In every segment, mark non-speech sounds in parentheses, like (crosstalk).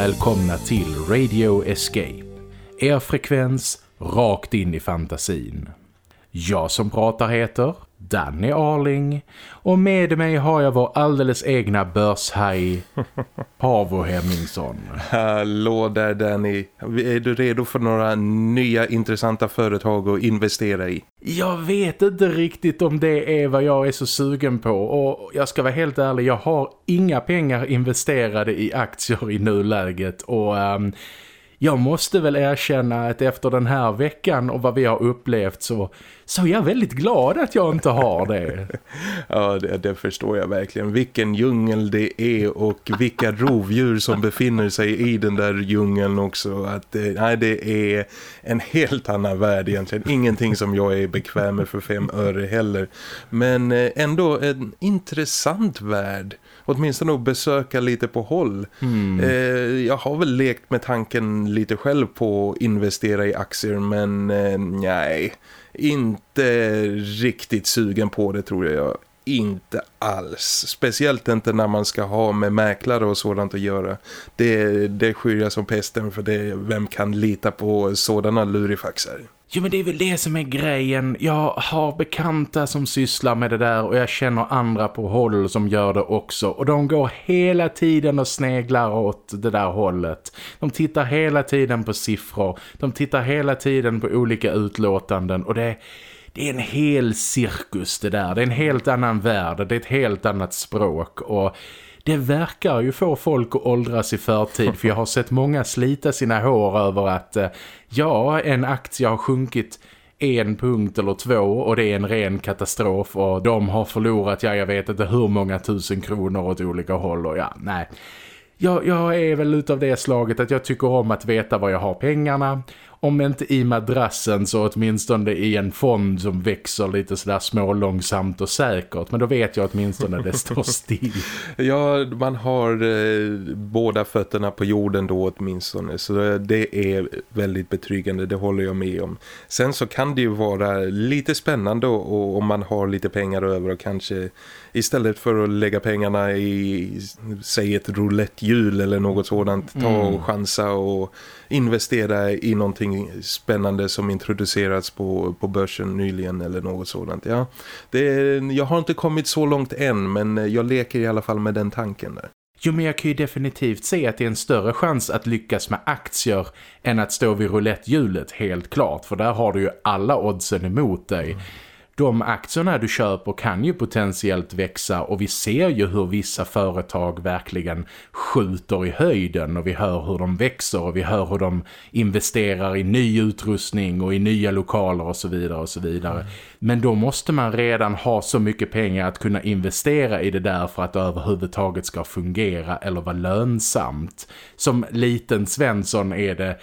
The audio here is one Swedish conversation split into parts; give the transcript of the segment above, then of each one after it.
Välkomna till Radio Escape. Er frekvens rakt in i fantasin. Jag som pratar heter Danny Arling och med mig har jag vår alldeles egna börshaj Pavo Hemmingsson. Hallå där Danny. Är du redo för några nya intressanta företag att investera i? Jag vet inte riktigt om det är vad jag är så sugen på och jag ska vara helt ärlig, jag har inga pengar investerade i aktier i nuläget och... Um, jag måste väl erkänna att efter den här veckan och vad vi har upplevt så, så är jag väldigt glad att jag inte har det. (laughs) ja, det, det, förstår jag verkligen. Vilken djungel det är och vilka rovdjur som befinner sig i den där djungeln också. Att, eh, nej, det är en helt annan värld egentligen. Ingenting som jag är bekväm med för fem öre heller. Men eh, ändå en intressant värld åtminstone att besöka lite på håll. Mm. Eh, jag har väl lekt med tanken lite själv på att investera i aktier men eh, nej, inte riktigt sugen på det tror jag inte alls. Speciellt inte när man ska ha med mäklare och sådant att göra. Det, det skyr jag som pesten för det, vem kan lita på sådana lurifaxar? Jo men det är väl det som är grejen. Jag har bekanta som sysslar med det där och jag känner andra på håll som gör det också. Och de går hela tiden och sneglar åt det där hållet. De tittar hela tiden på siffror. De tittar hela tiden på olika utlåtanden och det det är en hel cirkus det där. Det är en helt annan värld. Det är ett helt annat språk och det verkar ju få folk att åldras i förtid för jag har sett många slita sina hår över att eh, ja, en aktie har sjunkit en punkt eller två och det är en ren katastrof och de har förlorat, ja jag vet inte hur många tusen kronor åt olika håll och ja, nej. Jag, jag är väl utav det slaget att jag tycker om att veta var jag har pengarna om inte i madrassen så åtminstone i en fond som växer lite sådär små långsamt och säkert. Men då vet jag åtminstone det står still. (laughs) ja, man har eh, båda fötterna på jorden då åtminstone. Så det är väldigt betryggande, det håller jag med om. Sen så kan det ju vara lite spännande och, om man har lite pengar över och kanske istället för att lägga pengarna i säg ett roulettehjul eller något sådant ta och mm. chansa och investera i någonting spännande som introducerats på, på börsen nyligen eller något sådant. Ja, det, jag har inte kommit så långt än men jag leker i alla fall med den tanken där. Jo men jag kan ju definitivt se att det är en större chans att lyckas med aktier än att stå vid roulettehjulet helt klart. För där har du ju alla oddsen emot dig. Mm de aktierna du köper kan ju potentiellt växa och vi ser ju hur vissa företag verkligen skjuter i höjden och vi hör hur de växer och vi hör hur de investerar i ny utrustning och i nya lokaler och så vidare och så vidare. Mm. Men då måste man redan ha så mycket pengar att kunna investera i det där för att det överhuvudtaget ska fungera eller vara lönsamt. Som liten Svensson är det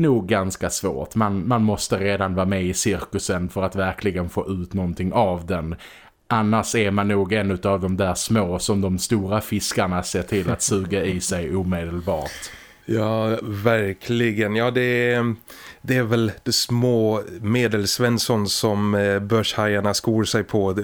nog ganska svårt. Man, man måste redan vara med i cirkusen för att verkligen få ut någonting av den. Annars är man nog en av de där små som de stora fiskarna ser till att suga i sig omedelbart. Ja, verkligen. Ja, det är, det är väl det små medelsvensson som eh, börshajarna skor sig på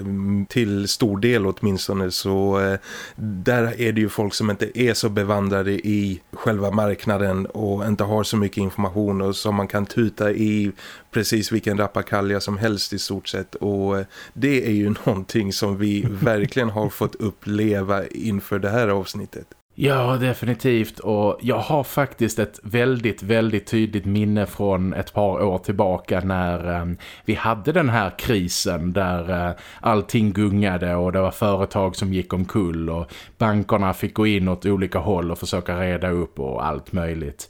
till stor del åtminstone. Så eh, där är det ju folk som inte är så bevandrade i själva marknaden och inte har så mycket information och som man kan tuta i precis vilken rappakalja som helst i stort sett. Och eh, det är ju (laughs) någonting som vi verkligen har fått uppleva inför det här avsnittet. Ja, definitivt. Och jag har faktiskt ett väldigt, väldigt tydligt minne från ett par år tillbaka när eh, vi hade den här krisen där eh, allting gungade och det var företag som gick omkull och bankerna fick gå in åt olika håll och försöka reda upp och allt möjligt.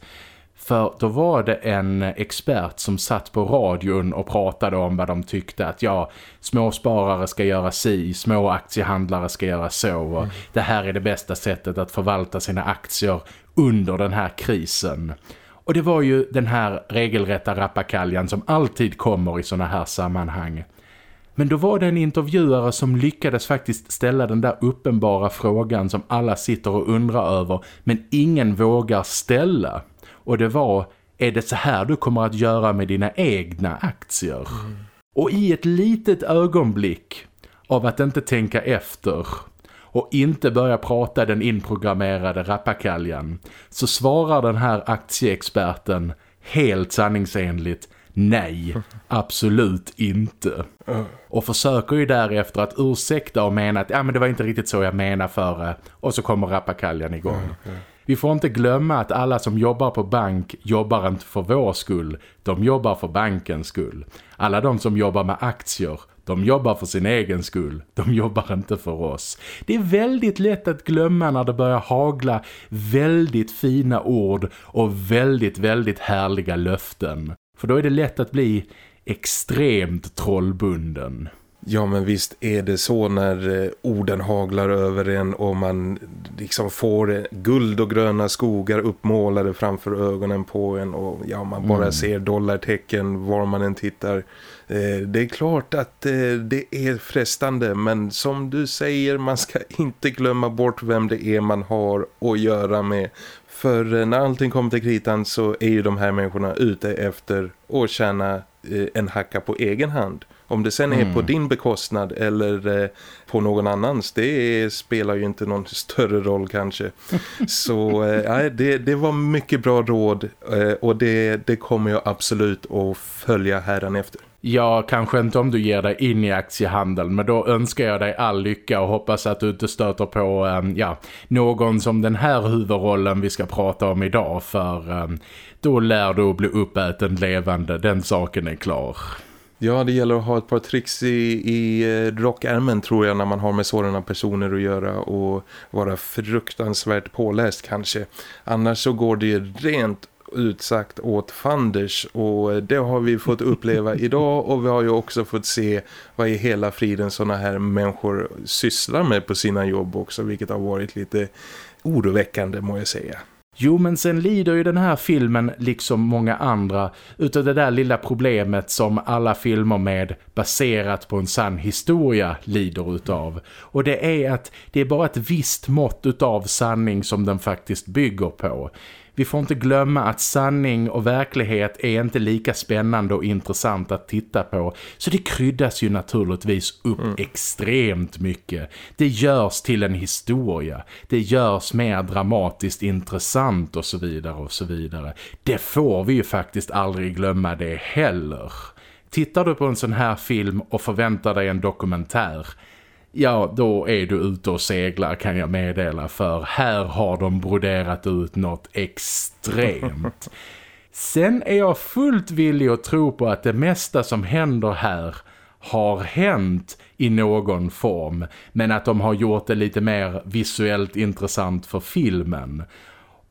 För då var det en expert som satt på radion och pratade om vad de tyckte att ja, småsparare ska göra si, små aktiehandlare ska göra så och mm. det här är det bästa sättet att förvalta sina aktier under den här krisen. Och det var ju den här regelrätta rappakaljan som alltid kommer i såna här sammanhang. Men då var det en intervjuare som lyckades faktiskt ställa den där uppenbara frågan som alla sitter och undrar över men ingen vågar ställa. Och det var, är det så här du kommer att göra med dina egna aktier? Mm. Och i ett litet ögonblick av att inte tänka efter och inte börja prata den inprogrammerade rappakaljan så svarar den här aktieexperten helt sanningsenligt nej, (laughs) absolut inte. Och försöker ju därefter att ursäkta och mena att ja, men det var inte riktigt så jag menar för och så kommer rappakaljan igång. Vi får inte glömma att alla som jobbar på bank jobbar inte för vår skull. De jobbar för bankens skull. Alla de som jobbar med aktier, de jobbar för sin egen skull. De jobbar inte för oss. Det är väldigt lätt att glömma när det börjar hagla väldigt fina ord och väldigt, väldigt härliga löften. För då är det lätt att bli extremt trollbunden. Ja men visst är det så när eh, orden haglar över en och man liksom får eh, guld och gröna skogar uppmålade framför ögonen på en och ja man bara mm. ser dollartecken var man än tittar. Eh, det är klart att det är frestande men som du säger man ska inte glömma bort vem det är man har att göra med. För när allting kommer till kritan så är ju de här människorna ute efter att tjäna en hacka på egen hand. Om det sen är mm. på din bekostnad eller eh, på någon annans, det spelar ju inte någon större roll kanske. (laughs) Så eh, det, det var mycket bra råd eh, och det, det kommer jag absolut att följa här efter. Ja, kanske inte om du ger dig in i aktiehandeln men då önskar jag dig all lycka och hoppas att du inte stöter på um, ja, någon som den här huvudrollen vi ska prata om idag för um, då lär du att bli uppäten levande, den saken är klar. Ja, det gäller att ha ett par tricks i, i eh, rockärmen tror jag när man har med sådana personer att göra och vara fruktansvärt påläst kanske. Annars så går det rent utsagt åt fanders och det har vi fått uppleva (laughs) idag och vi har ju också fått se vad i hela friden sådana här människor sysslar med på sina jobb också vilket har varit lite oroväckande må jag säga. Jo men sen lider ju den här filmen liksom många andra utav det där lilla problemet som alla filmer med baserat på en sann historia lider utav. Och det är att det är bara ett visst mått utav sanning som den faktiskt bygger på. Vi får inte glömma att sanning och verklighet är inte lika spännande och intressant att titta på. Så det kryddas ju naturligtvis upp mm. extremt mycket. Det görs till en historia. Det görs mer dramatiskt intressant och så vidare och så vidare. Det får vi ju faktiskt aldrig glömma det heller. Tittar du på en sån här film och förväntar dig en dokumentär ja då är du ute och seglar kan jag meddela för här har de broderat ut något extremt. Sen är jag fullt villig att tro på att det mesta som händer här har hänt i någon form men att de har gjort det lite mer visuellt intressant för filmen.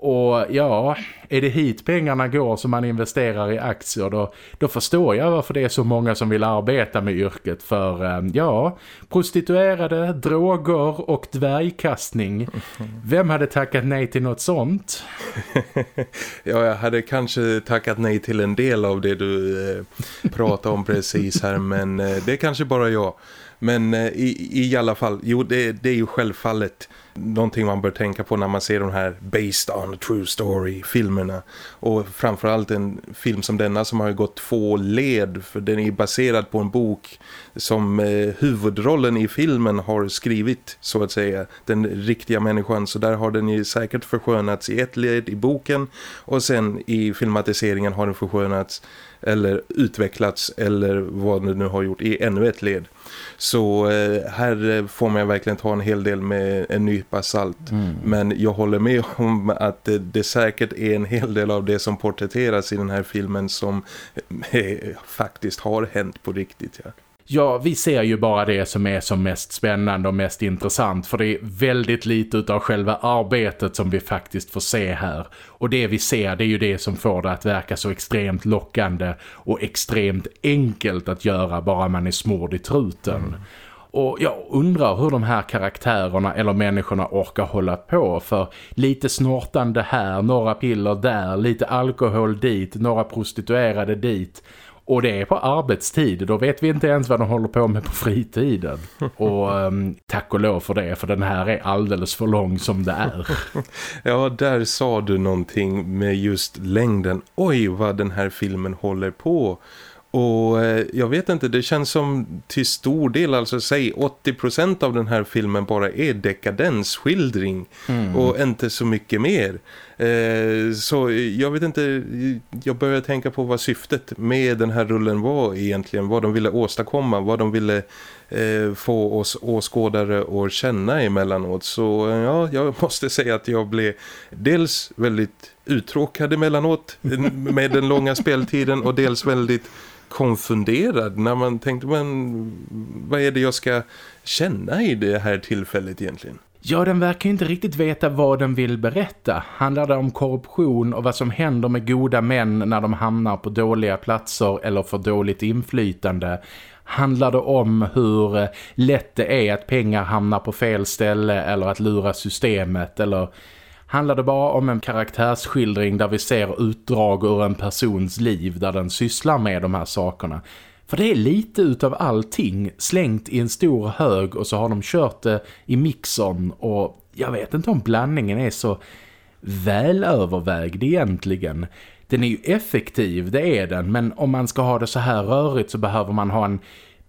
Och ja, är det hit pengarna går som man investerar i aktier då, då förstår jag varför det är så många som vill arbeta med yrket för eh, ja, prostituerade, droger och dvärgkastning. Vem hade tackat nej till något sånt? (laughs) ja, jag hade kanske tackat nej till en del av det du eh, pratade om precis här (laughs) men eh, det är kanske bara jag. Men eh, i, i alla fall, jo det, det är ju självfallet någonting man bör tänka på när man ser de här based on a true story filmerna och framförallt en film som denna som har gått två led för den är baserad på en bok som eh, huvudrollen i filmen har skrivit så att säga, den riktiga människan så där har den ju säkert förskönats i ett led i boken och sen i filmatiseringen har den förskönats eller utvecklats eller vad den nu har gjort i ännu ett led. Så eh, här får man verkligen ta en hel del med en nypa salt. Mm. Men jag håller med om att det, det säkert är en hel del av det som porträtteras i den här filmen som eh, faktiskt har hänt på riktigt. Ja. Ja, vi ser ju bara det som är som mest spännande och mest intressant för det är väldigt lite av själva arbetet som vi faktiskt får se här. Och det vi ser det är ju det som får det att verka så extremt lockande och extremt enkelt att göra bara man är smord i truten. Mm. Och jag undrar hur de här karaktärerna eller människorna orkar hålla på för lite snortande här, några piller där, lite alkohol dit, några prostituerade dit. Och det är på arbetstid. Då vet vi inte ens vad de håller på med på fritiden. (laughs) Och um, tack och lov för det. För den här är alldeles för lång som det är. (laughs) ja, där sa du någonting med just längden. Oj, vad den här filmen håller på Och eh, jag vet inte, det känns som till stor del, alltså säg 80% av den här filmen bara är dekadensskildring mm. och inte så mycket mer. Eh, så jag vet inte, jag börjar tänka på vad syftet med den här rullen var egentligen, vad de ville åstadkomma, vad de ville eh, få oss åskådare att känna emellanåt. Så eh, ja, jag (laughs) måste säga att jag blev dels väldigt uttråkad emellanåt (laughs) med den långa speltiden och dels väldigt konfunderad när man tänkte, men vad är det jag ska känna i det här tillfället egentligen? Ja, den verkar inte riktigt veta vad den vill berätta. Handlar det om korruption och vad som händer med goda män när de hamnar på dåliga platser eller får dåligt inflytande? Handlar det om hur lätt det är att pengar hamnar på fel ställe eller att lura systemet? Eller handlar det bara om en karaktärsskildring där vi ser utdrag ur en persons liv där den sysslar med de här sakerna? För det är lite utav allting slängt i en stor hög och så har de kört det i mixon och jag vet inte om blandningen är så väl övervägd egentligen. Den är ju effektiv, det är den, men om man ska ha det så här rörigt så behöver man ha en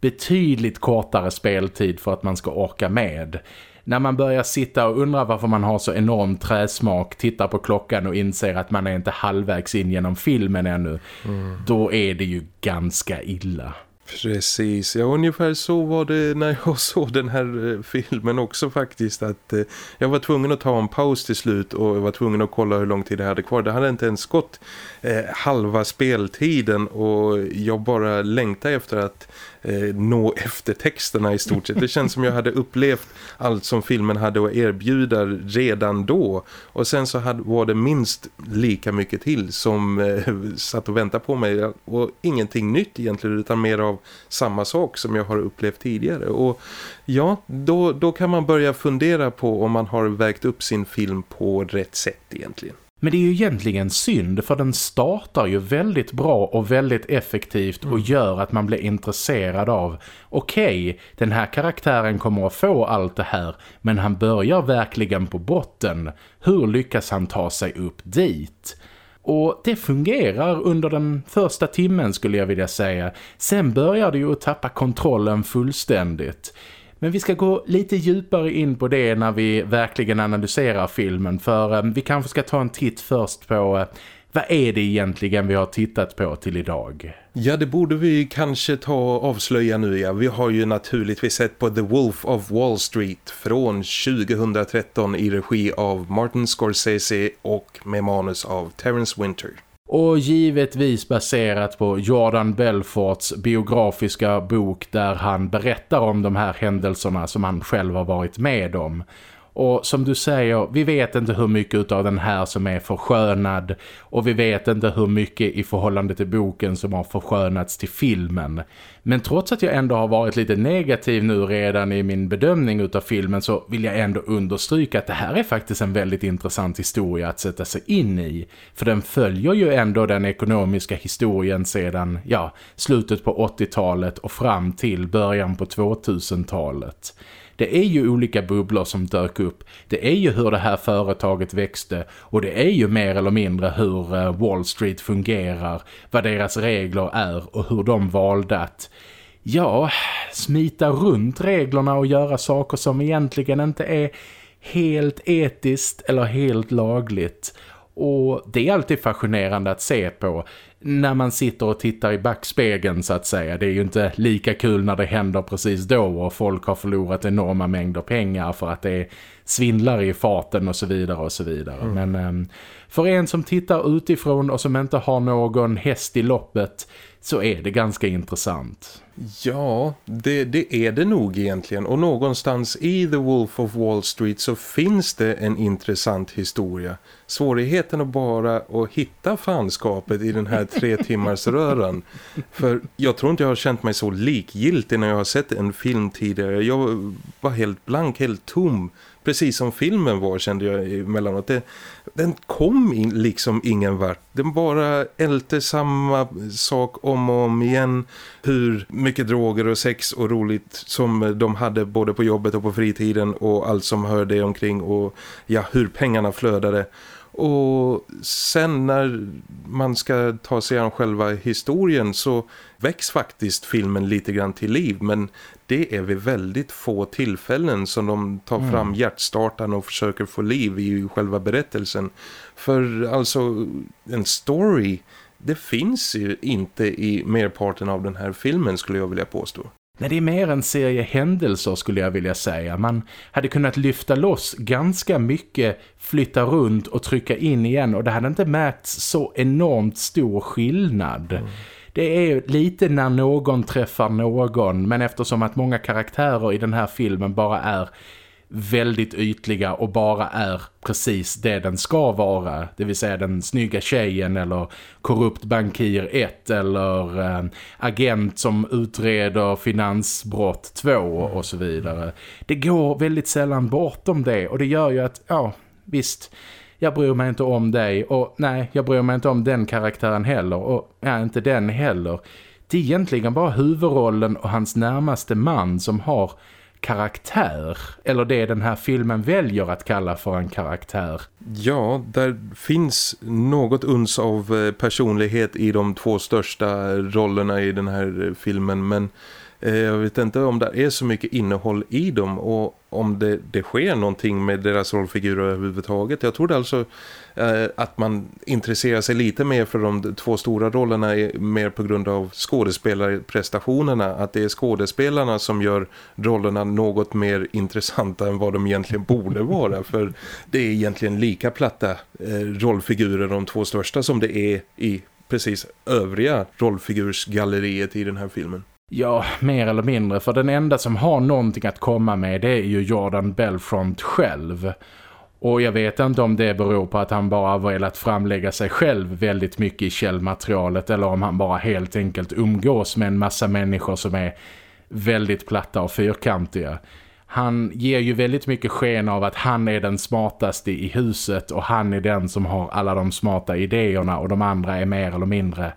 betydligt kortare speltid för att man ska orka med när man börjar sitta och undra varför man har så enorm träsmak, tittar på klockan och inser att man är inte halvvägs in genom filmen ännu, mm. då är det ju ganska illa. Precis, ja ungefär så var det när jag (laughs) såg den här eh, filmen också faktiskt att eh, jag var tvungen att ta en paus till slut och jag var tvungen att kolla hur lång tid det hade kvar. Det hade inte ens gått eh, halva speltiden och jag bara längtade efter att eh, nå eftertexterna i stort sett. Det känns som jag hade upplevt allt som filmen hade att erbjuda redan då. Och sen så hade, var det minst lika mycket till som eh, satt och väntade på mig. Och ingenting nytt egentligen utan mer av samma sak som jag har upplevt tidigare. Och ja, då, då kan man börja fundera på om man har vägt upp sin film på rätt sätt egentligen. Men det är ju egentligen synd för den startar ju väldigt bra och väldigt effektivt och mm. gör att man blir intresserad av okej, okay, den här karaktären kommer att få allt det här men han börjar verkligen på botten. Hur lyckas han ta sig upp dit? Och det fungerar under den första timmen skulle jag vilja säga. Sen börjar det ju att tappa kontrollen fullständigt. Men vi ska gå lite djupare in på det när vi verkligen analyserar filmen för eh, vi kanske ska ta en titt först på eh, vad är det egentligen vi har tittat på till idag? Ja, det borde vi kanske ta och avslöja nu. Ja. Vi har ju naturligtvis sett på The Wolf of Wall Street från 2013 i regi av Martin Scorsese och med manus av Terence Winter. Och givetvis baserat på Jordan Belforts biografiska bok där han berättar om de här händelserna som han själv har varit med om. Och som du säger, vi vet inte hur mycket av den här som är förskönad och vi vet inte hur mycket i förhållande till boken som har förskönats till filmen. Men trots att jag ändå har varit lite negativ nu redan i min bedömning utav filmen så vill jag ändå understryka att det här är faktiskt en väldigt intressant historia att sätta sig in i. För den följer ju ändå den ekonomiska historien sedan ja, slutet på 80-talet och fram till början på 2000-talet. Det är ju olika bubblor som dök upp. Det är ju hur det här företaget växte och det är ju mer eller mindre hur eh, Wall Street fungerar, vad deras regler är och hur de valde att ja, smita runt reglerna och göra saker som egentligen inte är helt etiskt eller helt lagligt. Och det är alltid fascinerande att se på när man sitter och tittar i backspegeln så att säga. Det är ju inte lika kul när det händer precis då och folk har förlorat enorma mängder pengar för att det svindlar i farten och så vidare och så vidare. Mm. Men um, för en som tittar utifrån och som inte har någon häst i loppet så är det ganska intressant. Ja, det, det, är det nog egentligen. Och någonstans i The Wolf of Wall Street så finns det en intressant historia. Svårigheten är bara att hitta fanskapet i den här tre (laughs) timmars röran. För jag tror inte jag har känt mig så likgiltig när jag har sett en film tidigare. Jag var helt blank, helt tom precis som filmen var kände jag emellanåt. Det, den kom in, liksom ingen vart. Den bara älte samma sak om och om igen. Hur mycket droger och sex och roligt som de hade både på jobbet och på fritiden och allt som hörde omkring och ja, hur pengarna flödade. Och sen när man ska ta sig an själva historien så väcks faktiskt filmen lite grann till liv men det är vid väldigt få tillfällen som de tar mm. fram hjärtstartan och försöker få liv i själva berättelsen. För alltså en story det finns ju inte i merparten av den här filmen skulle jag vilja påstå. Nej, det är mer en serie händelser skulle jag vilja säga. Man hade kunnat lyfta loss ganska mycket, flytta runt och trycka in igen och det hade inte märkts så enormt stor skillnad. Mm. Det är lite när någon träffar någon men eftersom att många karaktärer i den här filmen bara är väldigt ytliga och bara är precis det den ska vara. Det vill säga den snygga tjejen eller korrupt bankir 1 eller eh, agent som utreder finansbrott 2 och så vidare. Det går väldigt sällan bortom det och det gör ju att, ja visst, jag bryr mig inte om dig och nej, jag bryr mig inte om den karaktären heller och ja, inte den heller. Det är egentligen bara huvudrollen och hans närmaste man som har karaktär. Eller det den här filmen väljer att kalla för en karaktär. Ja, där finns något uns av eh, personlighet i de två största rollerna i den här eh, filmen. Men Eh, jag vet inte om det är så mycket innehåll i dem och om det, det sker någonting med deras rollfigurer överhuvudtaget. Jag tror det alltså Eh, att man intresserar sig lite mer för de två stora rollerna är mer på grund av skådespelarprestationerna. Att det är skådespelarna som gör rollerna något mer intressanta än vad de egentligen borde vara. För det är egentligen lika platta eh, rollfigurer de två största som det är i precis övriga rollfigursgalleriet i den här filmen. Ja, mer eller mindre. För den enda som har någonting att komma med det är ju Jordan Belfront själv. Och jag vet inte om det beror på att han bara velat framlägga sig själv väldigt mycket i källmaterialet eller om han bara helt enkelt umgås med en massa människor som är väldigt platta och fyrkantiga. Han ger ju väldigt mycket sken av att han är den smartaste i huset och han är den som har alla de smarta idéerna och de andra är mer eller mindre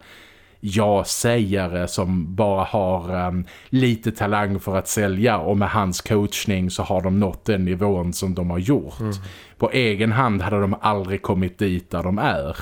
ja-sägare som bara har um, lite talang för att sälja och med hans coachning så har de nått den nivån som de har gjort. Mm. På egen hand hade de aldrig kommit dit där de är.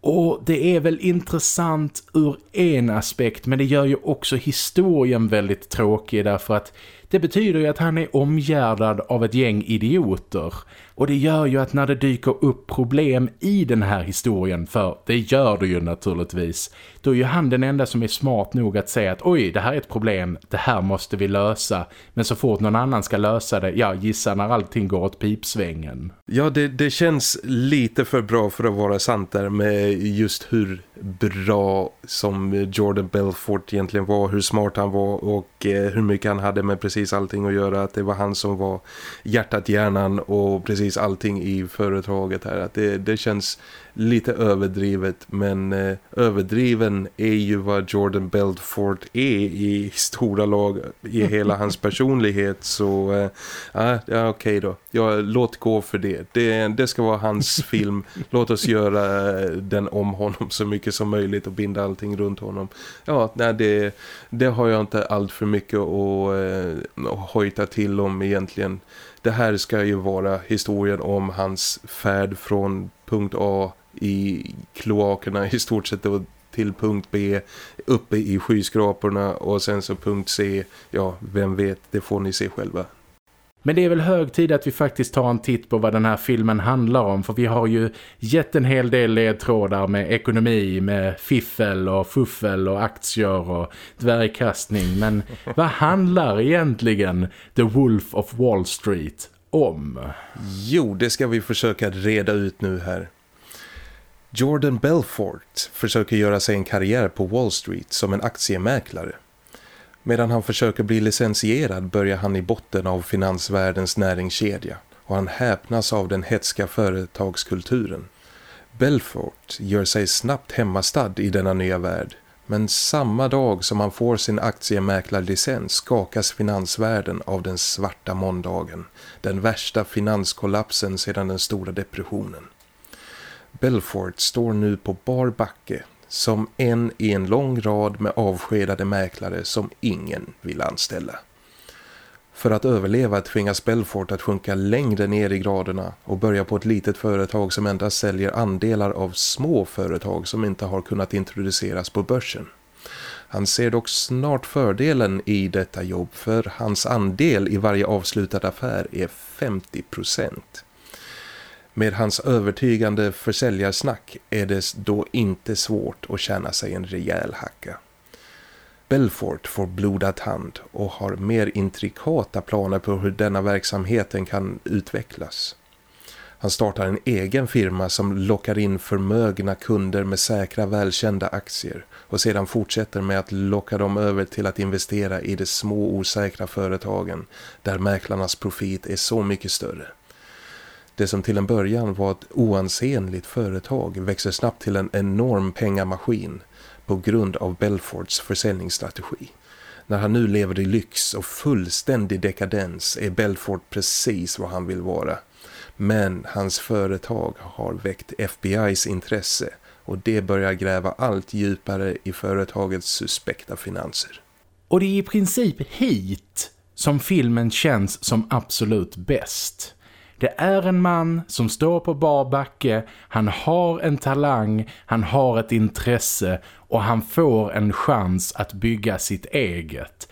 Och det är väl intressant ur en aspekt men det gör ju också historien väldigt tråkig därför att det betyder ju att han är omgärdad av ett gäng idioter. Och det gör ju att när det dyker upp problem i den här historien, för det gör det ju naturligtvis, då är ju han den enda som är smart nog att säga att oj, det här är ett problem, det här måste vi lösa. Men så fort någon annan ska lösa det, ja, gissa när allting går åt pipsvängen. Ja, det, det känns lite för bra för att vara sant där med just hur bra som Jordan Belfort egentligen var, hur smart han var och eh, hur mycket han hade med precis allting att göra. Att det var han som var hjärtat, hjärnan och precis allting i företaget här. Att det, det känns lite överdrivet men eh, överdriven är ju vad Jordan Belfort är i stora lag i hela hans (laughs) personlighet så eh, ja, okej okay då. Ja, låt gå för det. det. Det ska vara hans (laughs) film. Låt oss göra den om honom så mycket som möjligt och binda allting runt honom. Ja, nej, det, det har jag inte allt för mycket att, eh, hojta till om egentligen. Det här ska ju vara historien om hans färd från punkt A i kloakerna i stort sett och till punkt B uppe i skyskraporna och sen så punkt C, ja vem vet, det får ni se själva. Men det är väl hög tid att vi faktiskt tar en titt på vad den här filmen handlar om för vi har ju gett en hel del ledtrådar med ekonomi, med fiffel och fuffel och aktier och dvärgkastning. Men (laughs) vad handlar egentligen The Wolf of Wall Street om? Jo, det ska vi försöka reda ut nu här. Jordan Belfort försöker göra sig en karriär på Wall Street som en aktiemäklare. Medan han försöker bli licensierad börjar han i botten av finansvärldens näringskedja och han häpnas av den hetska företagskulturen. Belfort gör sig snabbt hemmastad i denna nya värld men samma dag som han får sin aktiemäklarlicens skakas finansvärlden av den svarta måndagen, den värsta finanskollapsen sedan den stora depressionen. Belfort står nu på bar backe som en i en lång rad med avskedade mäklare som ingen vill anställa. För att överleva tvingas Belfort att sjunka längre ner i graderna och börja på ett litet företag som endast säljer andelar av små företag som inte har kunnat introduceras på börsen. Han ser dock snart fördelen i detta jobb för hans andel i varje avslutad affär är 50%. Med hans övertygande försäljarsnack är det då inte svårt att tjäna sig en rejäl hacka. Belfort får blodad hand och har mer intrikata planer på hur denna verksamheten kan utvecklas. Han startar en egen firma som lockar in förmögna kunder med säkra välkända aktier och sedan fortsätter med att locka dem över till att investera i de små osäkra företagen där mäklarnas profit är så mycket större. Det som till en början var ett oansenligt företag växer snabbt till en enorm pengamaskin på grund av Belfords försäljningsstrategi. När han nu lever i lyx och fullständig dekadens är Belfort precis vad han vill vara. Men hans företag har väckt FBI's intresse och det börjar gräva allt djupare i företagets suspekta finanser. Och det är i princip hit som filmen känns som absolut bäst. Det är en man som står på bar backe, han har en talang, han har ett intresse och han får en chans att bygga sitt eget.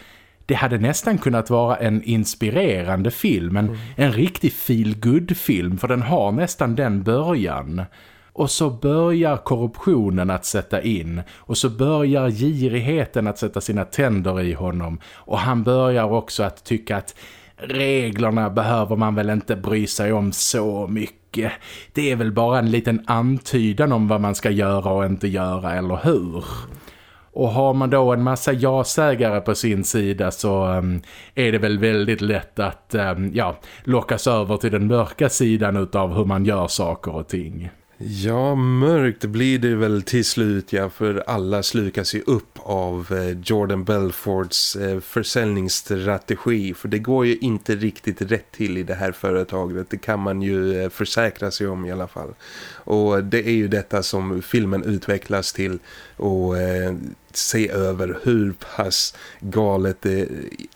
Det hade nästan kunnat vara en inspirerande film, en, mm. en riktig feel film för den har nästan den början. Och så börjar korruptionen att sätta in och så börjar girigheten att sätta sina tänder i honom och han börjar också att tycka att reglerna behöver man väl inte bry sig om så mycket. Det är väl bara en liten antydan om vad man ska göra och inte göra, eller hur? Och har man då en massa ja-sägare på sin sida så um, är det väl väldigt lätt att um, ja, lockas över till den mörka sidan utav hur man gör saker och ting. Ja, mörkt blir det väl till slut, ja, för alla slukas ju upp av eh, Jordan Belforts eh, försäljningsstrategi. För det går ju inte riktigt rätt till i det här företaget, det kan man ju eh, försäkra sig om i alla fall. Och det är ju detta som filmen utvecklas till och se över hur pass galet det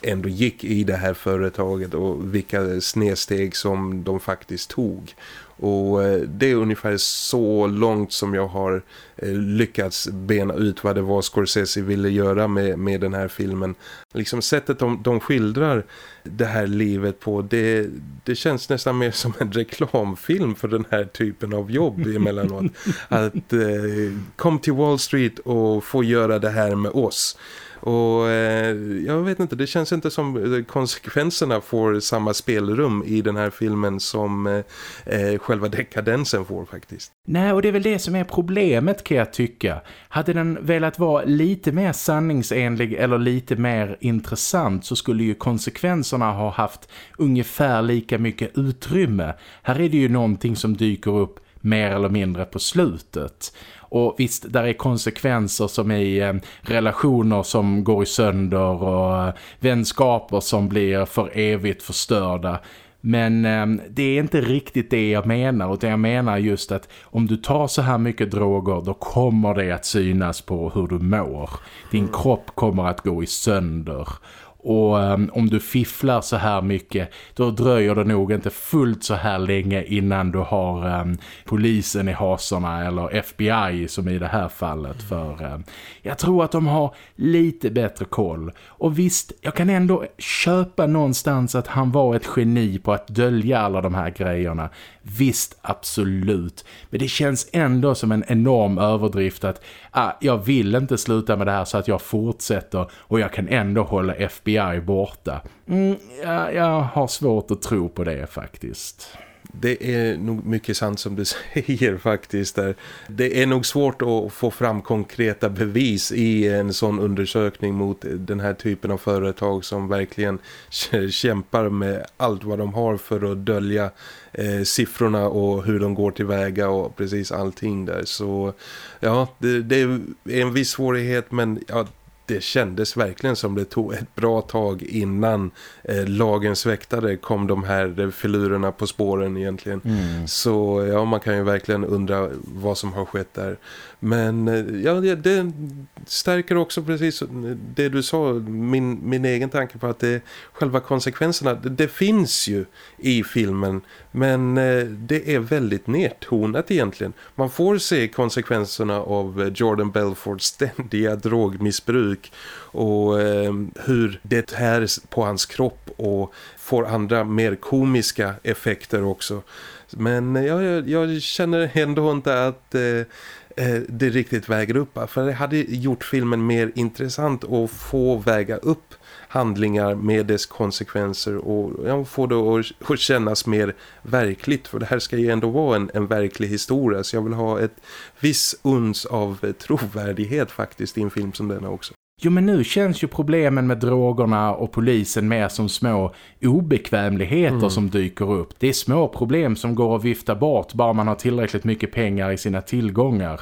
ändå gick i det här företaget och vilka snedsteg som de faktiskt tog. Och eh, det är ungefär så långt som jag har eh, lyckats bena ut vad det var Scorsese ville göra med, med den här filmen. Liksom sättet de, de skildrar det här livet på, det, det känns nästan mer som en reklamfilm för den här typen av jobb (laughs) emellanåt. Att eh, kom till Wall Street och få göra det här med oss. Och eh, jag vet inte, det känns inte som eh, konsekvenserna får samma spelrum i den här filmen som eh, själva dekadensen får faktiskt. Nej, och det är väl det som är problemet kan jag tycka. Hade den velat vara lite mer sanningsenlig eller lite mer intressant så skulle ju konsekvenserna ha haft ungefär lika mycket utrymme. Här är det ju någonting som dyker upp mer eller mindre på slutet. Och visst, där är konsekvenser som i eh, relationer som går i sönder och eh, vänskaper som blir för evigt förstörda. Men eh, det är inte riktigt det jag menar utan jag menar just att om du tar så här mycket droger då kommer det att synas på hur du mår. Din kropp kommer att gå i sönder och um, om du fifflar så här mycket då dröjer det nog inte fullt så här länge innan du har um, polisen i hasorna eller FBI som i det här fallet. För um, jag tror att de har lite bättre koll. Och visst, jag kan ändå köpa någonstans att han var ett geni på att dölja alla de här grejerna. Visst, absolut. Men det känns ändå som en enorm överdrift att ah, jag vill inte sluta med det här så att jag fortsätter och jag kan ändå hålla FBI borta. Mm, ja, jag har svårt att tro på det faktiskt. Det är nog mycket sant som du (laughs) säger faktiskt. Där. Det är nog svårt att få fram konkreta bevis i en sån undersökning mot den här typen av företag som verkligen kämpar med allt vad de har för att dölja eh, siffrorna och hur de går tillväga och precis allting där. Så ja, det, det är en viss svårighet men ja, det kändes verkligen som det tog ett bra tag innan eh, lagens väktare kom de här filurerna på spåren egentligen. Mm. Så ja, man kan ju verkligen undra vad som har skett där. Men eh, ja, det stärker också precis det du sa, min, min egen tanke på att det, själva konsekvenserna, det, det finns ju i filmen men eh, det är väldigt nedtonat egentligen. Man får se konsekvenserna av Jordan Belforts ständiga drogmissbruk och eh, hur det här på hans kropp och får andra mer komiska effekter också. Men eh, jag, jag känner ändå inte att Eh, Eh, det riktigt väger upp. För det hade gjort filmen mer intressant att få väga upp handlingar med dess konsekvenser och ja, få det att, att kännas mer verkligt. För det här ska ju ändå vara en, en verklig historia så jag vill ha ett viss uns av trovärdighet faktiskt i en film som denna också. Jo men nu känns ju problemen med drogerna och polisen mer som små obekvämligheter mm. som dyker upp. Det är små problem som går att vifta bort bara man har tillräckligt mycket pengar i sina tillgångar.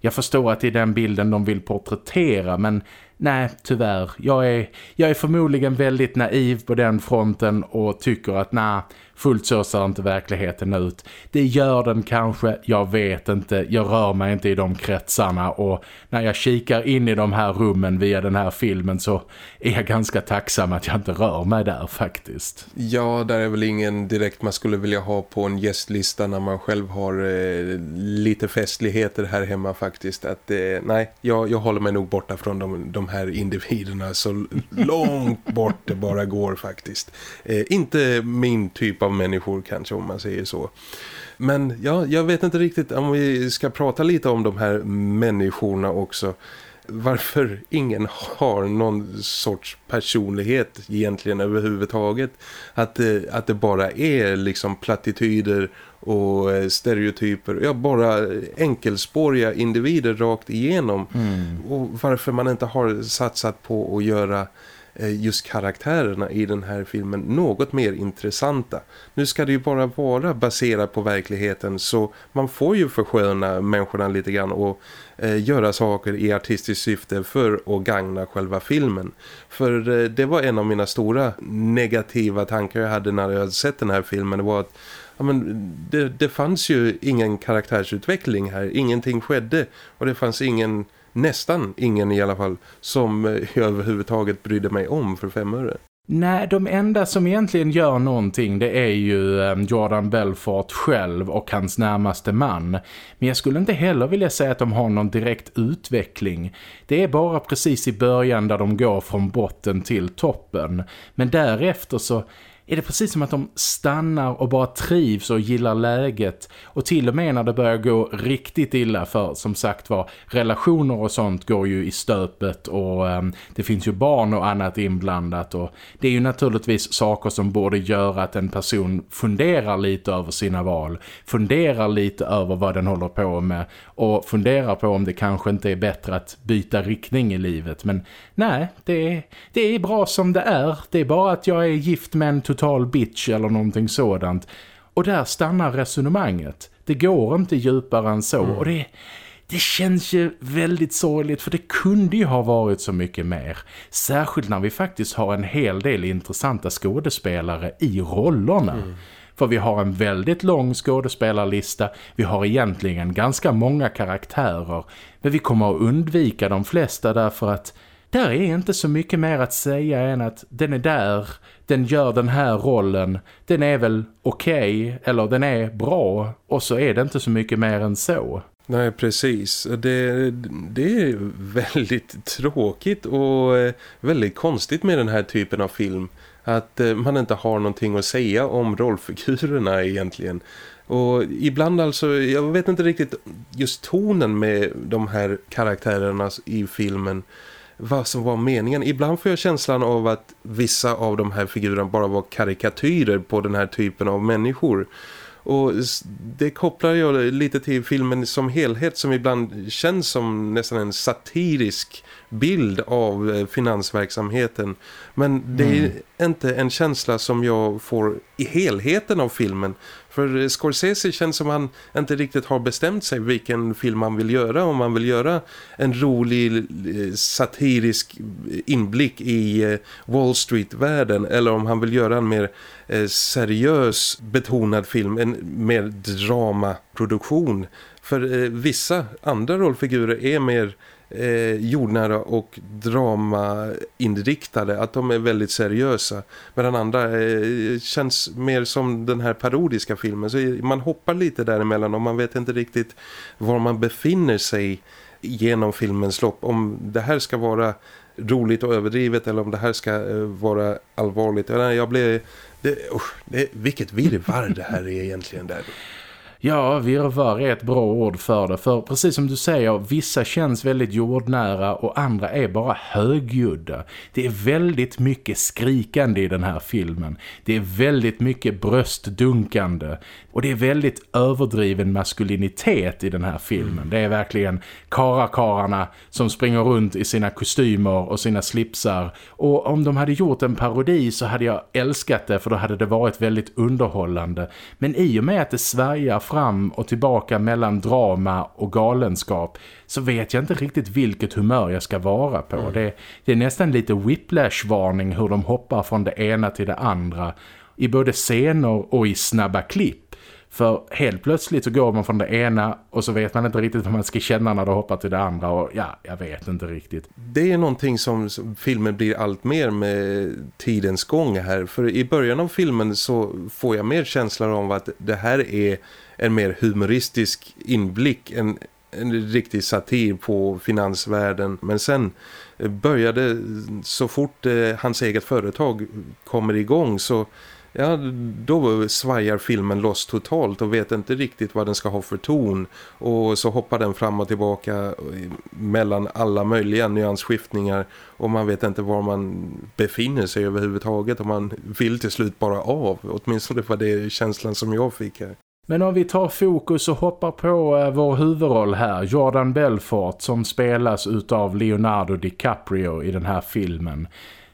Jag förstår att det är den bilden de vill porträttera men nej tyvärr. Jag är, jag är förmodligen väldigt naiv på den fronten och tycker att nej, Fullt så ser inte verkligheten ut. Det gör den kanske, jag vet inte. Jag rör mig inte i de kretsarna och när jag kikar in i de här rummen via den här filmen så är jag ganska tacksam att jag inte rör mig där faktiskt. Ja, där är väl ingen direkt man skulle vilja ha på en gästlista när man själv har eh, lite festligheter här hemma faktiskt. Att eh, nej, jag, jag håller mig nog borta från de, de här individerna så långt bort det bara går faktiskt. Eh, inte min typ av människor kanske om man säger så. Men ja, jag vet inte riktigt om vi ska prata lite om de här människorna också. Varför ingen har någon sorts personlighet egentligen överhuvudtaget. Att det, att det bara är liksom plattityder och stereotyper. Ja, bara enkelspåriga individer rakt igenom. Mm. Och varför man inte har satsat på att göra Eh, Eh, just karaktärerna i den här filmen något mer intressanta. Nu ska det ju bara vara baserat på verkligheten så man får ju försköna människorna lite grann och eh, göra saker i artistiskt syfte för att gagna själva filmen. För eh, det var en av mina stora negativa tankar jag hade när jag hade sett den här filmen. Det var att ja, men det, det fanns ju ingen karaktärsutveckling här. Ingenting skedde och det fanns ingen nästan ingen i alla fall som eh, jag överhuvudtaget brydde mig om för fem öre. Nej, de enda som egentligen gör någonting det är ju ehm, Jordan Belfort själv och hans närmaste man. Men jag skulle inte heller vilja säga att de har någon direkt utveckling. Det är bara precis i början där de går från botten till toppen. Men därefter så är det precis som att de stannar och bara trivs och gillar läget. Och till och med när det börjar gå riktigt illa för som sagt var relationer och sånt går ju i stöpet och eh, det finns ju barn och annat inblandat och det är ju naturligtvis saker som borde göra att en person funderar lite över sina val, funderar lite över vad den håller på med och funderar på om det kanske inte är bättre att byta riktning i livet. Men nej, det det är bra som det är. Det är bara att jag är gift med en total bitch eller någonting sådant. Och där stannar resonemanget. Det går inte djupare än så. Mm. Och det, det känns ju väldigt sorgligt för det kunde ju ha varit så mycket mer. Särskilt när vi faktiskt har en hel del intressanta skådespelare i rollerna. Mm. För vi har en väldigt lång skådespelarlista. Vi har egentligen ganska många karaktärer. Men vi kommer att undvika de flesta därför att där är inte så mycket mer att säga än att den är där, den gör den här rollen, den är väl okej okay, eller den är bra och så är det inte så mycket mer än så. Nej, precis. Det, det är väldigt tråkigt och eh, väldigt konstigt med den här typen av film. Att eh, man inte har någonting att säga om rollfigurerna egentligen. Och ibland alltså, jag vet inte riktigt just tonen med de här karaktärerna i filmen vad som var meningen. Ibland får jag känslan av att vissa av de här figurerna bara var karikatyrer på den här typen av människor. Och det kopplar jag lite till filmen som helhet som ibland känns som nästan en satirisk bild av eh, finansverksamheten. Men det är mm. inte en känsla som jag får i helheten av filmen. För Scorsese känns som han inte riktigt har bestämt sig vilken film han vill göra. Om man vill göra en rolig eh, satirisk inblick i eh, Wall Street-världen eller om han vill göra en mer eh, seriös betonad film, en mer dramaproduktion. För vissa andra rollfigurer är mer eh, jordnära och dramainriktade att de är väldigt seriösa. Medan andra eh, känns mer som den här parodiska filmen. Så man hoppar lite däremellan och man vet inte riktigt var man befinner sig genom filmens lopp. Om det här ska vara roligt och överdrivet eller om det här ska eh, vara allvarligt. Jag blev det, usch, det, vilket virrvarr det här är egentligen där. Ja, virvar är ett bra ord för det. För precis som du säger, vissa känns väldigt jordnära och andra är bara högljudda. Det är väldigt mycket skrikande i den här filmen. Det är väldigt mycket bröstdunkande. Och det är väldigt överdriven maskulinitet i den här filmen. Mm. Det är verkligen karakararna som springer runt i sina kostymer och sina slipsar. Och om de hade gjort en parodi så hade jag älskat det för då hade det varit väldigt underhållande. Men i och med att det svärjar fram och tillbaka mellan drama och galenskap så vet jag inte riktigt vilket humör jag ska vara på. Mm. Det, det är nästan lite whiplash-varning hur de hoppar från det ena till det andra i både scener och i snabba klipp. För helt plötsligt så går man från det ena och så vet man inte riktigt vad man ska känna när det hoppar till det andra och ja, jag vet inte riktigt. Det är någonting som filmen blir allt mer med tidens gång här. För i början av filmen så får jag mer känslan av att det här är en mer humoristisk inblick, en, en riktig satir på finansvärlden. Men sen började så fort eh, hans eget företag kommer igång så ja, då svajar filmen loss totalt och vet inte riktigt vad den ska ha för ton. Och så hoppar den fram och tillbaka eh, mellan alla möjliga nyansskiftningar och man vet inte var man befinner sig överhuvudtaget och man vill till slut bara av. Åtminstone var det känslan som jag fick här. Men om vi tar fokus och hoppar på eh, vår huvudroll här, Jordan Belfort som spelas utav Leonardo DiCaprio i den här filmen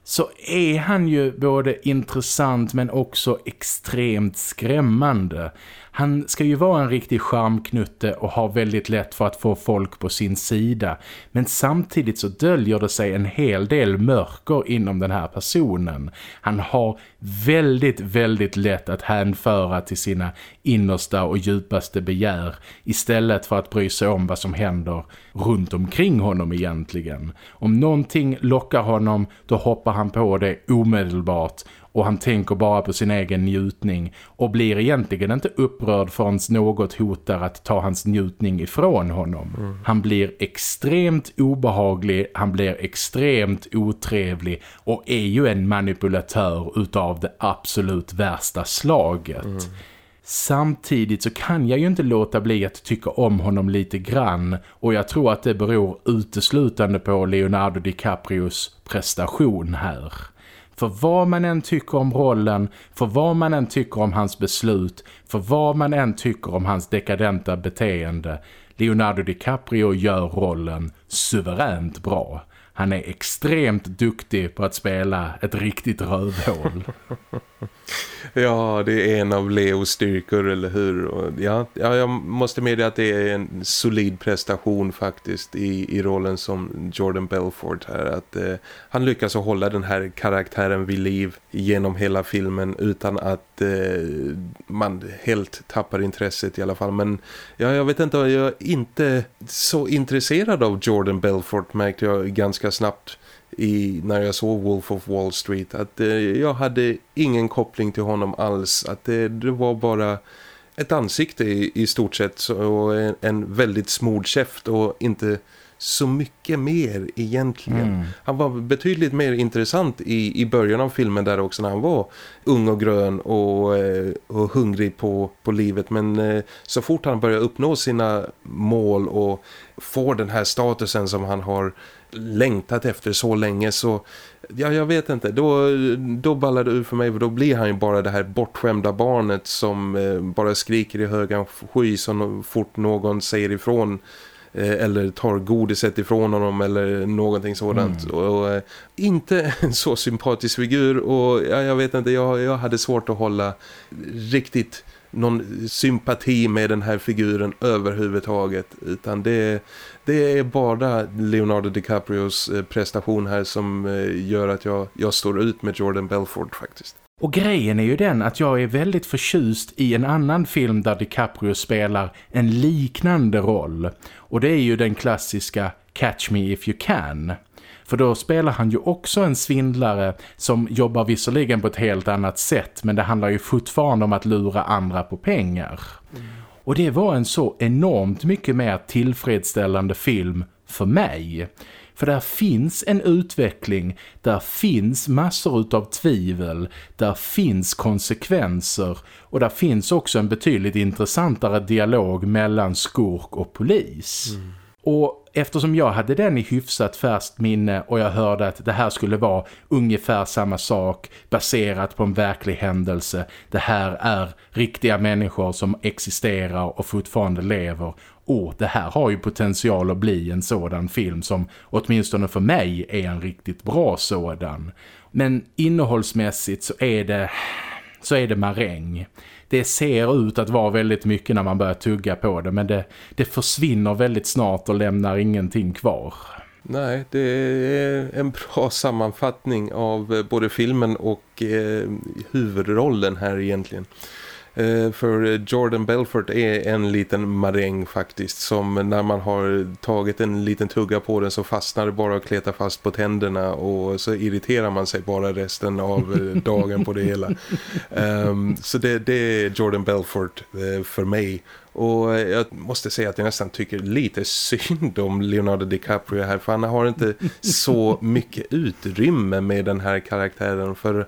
så är han ju både intressant men också extremt skrämmande. Han ska ju vara en riktig charmknutte och ha väldigt lätt för att få folk på sin sida. Men samtidigt så döljer det sig en hel del mörker inom den här personen. Han har väldigt, väldigt lätt att hänföra till sina innersta och djupaste begär istället för att bry sig om vad som händer runt omkring honom egentligen. Om någonting lockar honom då hoppar han på det omedelbart och han tänker bara på sin egen njutning och blir egentligen inte upprörd förrän något hotar att ta hans njutning ifrån honom. Mm. Han blir extremt obehaglig, han blir extremt otrevlig och är ju en manipulatör utav det absolut värsta slaget. Mm. Samtidigt så kan jag ju inte låta bli att tycka om honom lite grann och jag tror att det beror uteslutande på Leonardo DiCaprios prestation här. För vad man än tycker om rollen, för vad man än tycker om hans beslut, för vad man än tycker om hans dekadenta beteende, Leonardo DiCaprio gör rollen suveränt bra. Han är extremt duktig på att spela ett riktigt rövhål. (laughs) Ja, det är en av Leos styrkor, eller hur? Ja, ja, jag måste medge att det är en solid prestation faktiskt i, i rollen som Jordan Belfort här. Att eh, han lyckas att hålla den här karaktären vid liv genom hela filmen utan att eh, man helt tappar intresset i alla fall. Men ja, jag vet inte, jag är inte så intresserad av Jordan Belfort märkte jag ganska snabbt i, när jag såg Wolf of Wall Street att eh, jag hade ingen koppling till honom alls att det, det var bara ett ansikte i, i stort sett och en, en väldigt smord käft och inte så mycket mer egentligen. Mm. Han var betydligt mer intressant i, i början av filmen där också när han var ung och grön och, eh, och hungrig på, på livet. Men eh, så fort han börjar uppnå sina mål och får den här statusen som han har längtat efter så länge så ja jag vet inte då, då ballar det ur för mig för då blir han ju bara det här bortskämda barnet som eh, bara skriker i höga sky så fort någon säger ifrån eller tar godiset ifrån honom eller någonting sådant. Mm. Och, och, inte (laughs) en så sympatisk figur och ja, jag vet inte, jag, jag hade svårt att hålla riktigt någon sympati med den här figuren överhuvudtaget utan det, det är bara Leonardo DiCaprios eh, prestation här som eh, gör att jag, jag står ut med Jordan Belfort faktiskt. Och grejen är ju den att jag är väldigt förtjust i en annan film där DiCaprio spelar en liknande roll. Och det är ju den klassiska Catch Me If You Can. För då spelar han ju också en svindlare som jobbar visserligen på ett helt annat sätt men det handlar ju fortfarande om att lura andra på pengar. Mm. Och det var en så enormt mycket mer tillfredsställande film för mig. För där finns en utveckling, där finns massor av tvivel, där finns konsekvenser och där finns också en betydligt intressantare dialog mellan skurk och polis. Mm. Och eftersom jag hade den i hyfsat färskt minne och jag hörde att det här skulle vara ungefär samma sak baserat på en verklig händelse. Det här är riktiga människor som existerar och fortfarande lever. Och det här har ju potential att bli en sådan film som åtminstone för mig är en riktigt bra sådan. Men innehållsmässigt så är det, så är det maräng det ser ut att vara väldigt mycket när man börjar tugga på det men det, det försvinner väldigt snart och lämnar ingenting kvar. Nej, det är en bra sammanfattning av eh, både filmen och eh, huvudrollen här egentligen. Eh, för Jordan Belfort är en liten maräng faktiskt som när man har tagit en liten tugga på den så fastnar det bara och kletar fast på tänderna och så irriterar man sig bara resten av eh, (laughs) dagen på det hela. Um, så det, det, är Jordan Belfort uh, för mig och jag måste säga att jag nästan tycker lite synd om Leonardo DiCaprio här för han har inte så mycket utrymme med den här karaktären för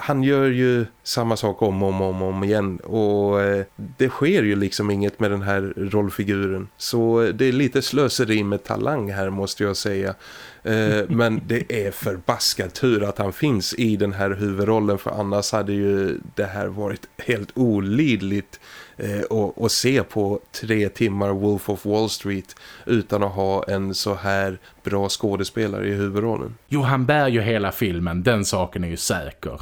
han gör ju samma sak om och om, om, om igen. Och eh, det sker ju liksom inget med den här rollfiguren. Så det är lite slöseri med talang här måste jag säga. Eh, (laughs) men det är förbaskat tur att han finns i den här huvudrollen för annars hade ju det här varit helt olidligt Eh, och, och se på tre timmar Wolf of Wall Street utan att ha en så här bra skådespelare i huvudrollen. Jo, han bär ju hela filmen, den saken är ju säker.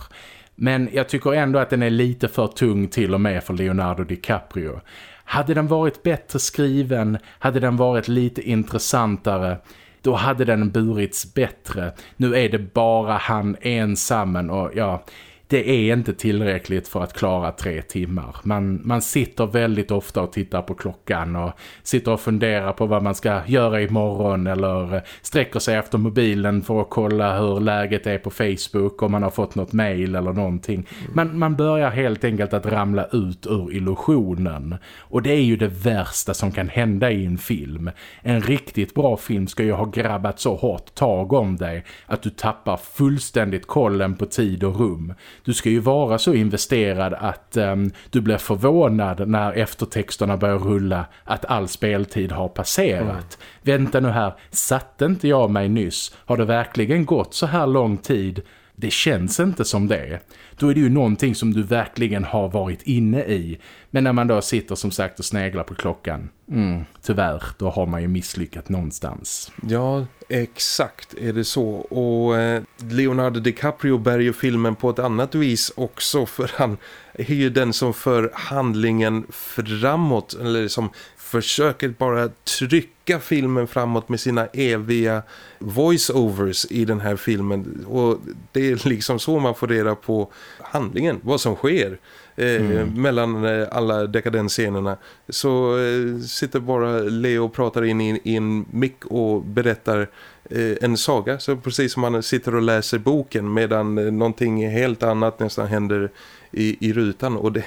Men jag tycker ändå att den är lite för tung till och med för Leonardo DiCaprio. Hade den varit bättre skriven, hade den varit lite intressantare, då hade den burits bättre. Nu är det bara han ensammen och ja, det är inte tillräckligt för att klara tre timmar. Man, man sitter väldigt ofta och tittar på klockan och sitter och funderar på vad man ska göra imorgon eller sträcker sig efter mobilen för att kolla hur läget är på Facebook om man har fått något mail eller någonting. Man, man börjar helt enkelt att ramla ut ur illusionen och det är ju det värsta som kan hända i en film. En riktigt bra film ska ju ha grabbat så hårt tag om dig att du tappar fullständigt kollen på tid och rum du ska ju vara så investerad att um, du blir förvånad när eftertexterna börjar rulla att all speltid har passerat. Mm. Vänta nu här, satte inte jag mig nyss? Har det verkligen gått så här lång tid? Det känns inte som det. Då är det ju någonting som du verkligen har varit inne i. Men när man då sitter som sagt och sneglar på klockan, mm, tyvärr, då har man ju misslyckat någonstans. Ja, exakt är det så. Och eh, Leonardo DiCaprio bär ju filmen på ett annat vis också för han är ju den som för handlingen framåt eller som försöker bara trycka filmen framåt med sina eviga voiceovers i den här filmen. Och det är liksom så man får reda på handlingen, vad som sker eh, mm. mellan eh, alla dekadensscenerna. Så eh, sitter bara Leo och pratar in i, i en mick och berättar eh, en saga. Så precis som man sitter och läser boken medan eh, någonting helt annat nästan händer i, i rutan. Och det,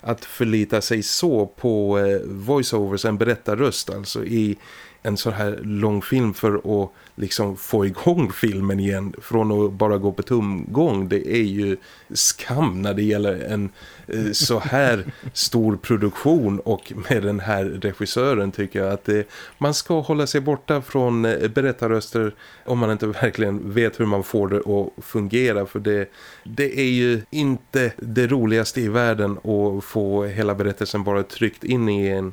att förlita sig så på eh, voiceovers, en berättarröst alltså i en så här lång film för att liksom få igång (laughs) filmen igen från att bara gå på tumgång det är ju skam när det gäller en eh, så här (laughs) stor produktion och med den här regissören tycker jag att det, man ska hålla sig borta från eh, berättarröster om man inte verkligen vet hur man får det att fungera för det, det är ju inte det roligaste i världen att få hela berättelsen bara tryckt in i en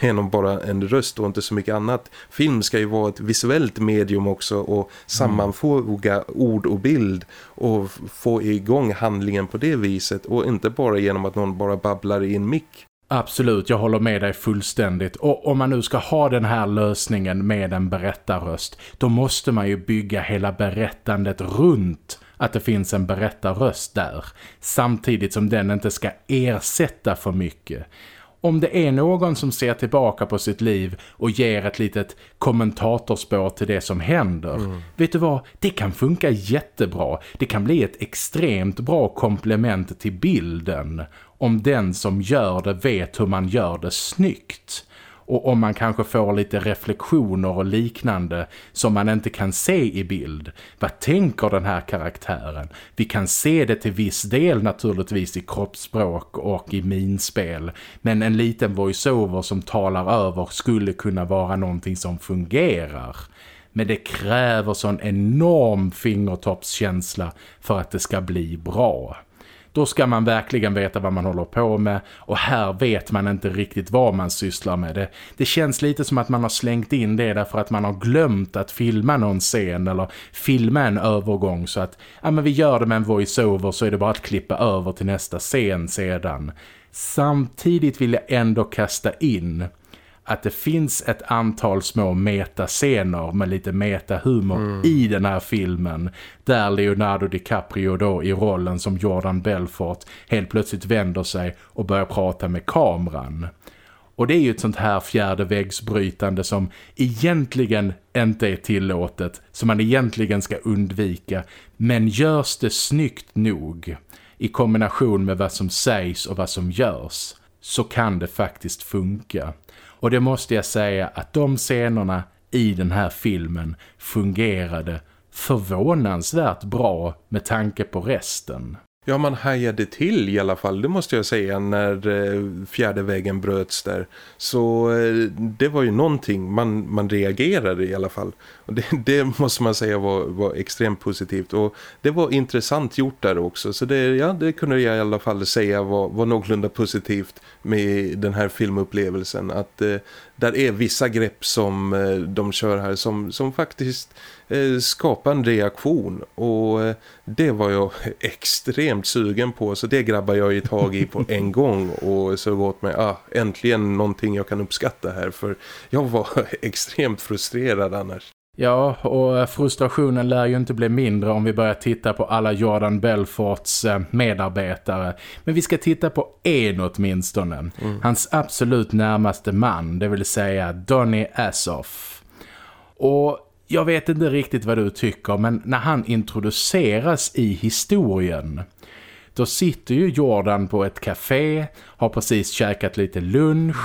genom bara en röst och inte så mycket annat. Film ska ju vara ett visuellt medium också och sammanfoga ord och bild och få igång handlingen på det viset och inte bara genom att någon bara babblar i en mick. Absolut, jag håller med dig fullständigt. Och om man nu ska ha den här lösningen med en berättarröst, då måste man ju bygga hela berättandet runt att det finns en berättarröst där. Samtidigt som den inte ska ersätta för mycket. Om det är någon som ser tillbaka på sitt liv och ger ett litet kommentatorspår till det som händer. Mm. Vet du vad? Det kan funka jättebra. Det kan bli ett extremt bra komplement till bilden om den som gör det vet hur man gör det snyggt. Och om man kanske får lite reflektioner och liknande som man inte kan se i bild. Vad tänker den här karaktären? Vi kan se det till viss del naturligtvis i kroppsspråk och i minspel. Men en liten voiceover som talar över skulle kunna vara någonting som fungerar. Men det kräver sån enorm fingertoppskänsla för att det ska bli bra. Då ska man verkligen veta vad man håller på med och här vet man inte riktigt vad man sysslar med. Det, det känns lite som att man har slängt in det därför att man har glömt att filma någon scen eller filma en övergång så att ja, men vi gör det med en voiceover så är det bara att klippa över till nästa scen sedan. Samtidigt vill jag ändå kasta in att det finns ett antal små metascener med lite metahumor mm. i den här filmen där Leonardo DiCaprio då i rollen som Jordan Belfort helt plötsligt vänder sig och börjar prata med kameran. Och det är ju ett sånt här fjärde väggsbrytande som egentligen inte är tillåtet, som man egentligen ska undvika. Men görs det snyggt nog i kombination med vad som sägs och vad som görs så kan det faktiskt funka. Och det måste jag säga att de scenerna i den här filmen fungerade förvånansvärt bra med tanke på resten. Ja, man hajade till i alla fall, det måste jag säga, när eh, fjärde vägen bröts där. Så eh, det var ju någonting, man, man reagerade i alla fall. Och det, (laughs) det måste man säga var, var extremt positivt. Och det var intressant gjort där också, så det, ja, det kunde jag i alla fall säga var, var någorlunda positivt med den här filmupplevelsen. Att eh, där är vissa grepp som eh, de kör här som, som faktiskt eh, skapar en reaktion. Och eh, det var jag (laughs) extremt sugen på. Så det grabbar jag i tag i på en gång. Och så åt mig, ah, äntligen någonting jag kan uppskatta här. För jag var (laughs) extremt frustrerad annars. Ja, och frustrationen lär ju inte bli mindre om vi börjar titta på alla Jordan Belforts eh, medarbetare. Men vi ska titta på en åtminstone. Mm. Hans absolut närmaste man, det vill säga Donny Assoff. Och jag vet inte riktigt vad du tycker, men när han introduceras i historien... Då sitter ju Jordan på ett café, har precis käkat lite lunch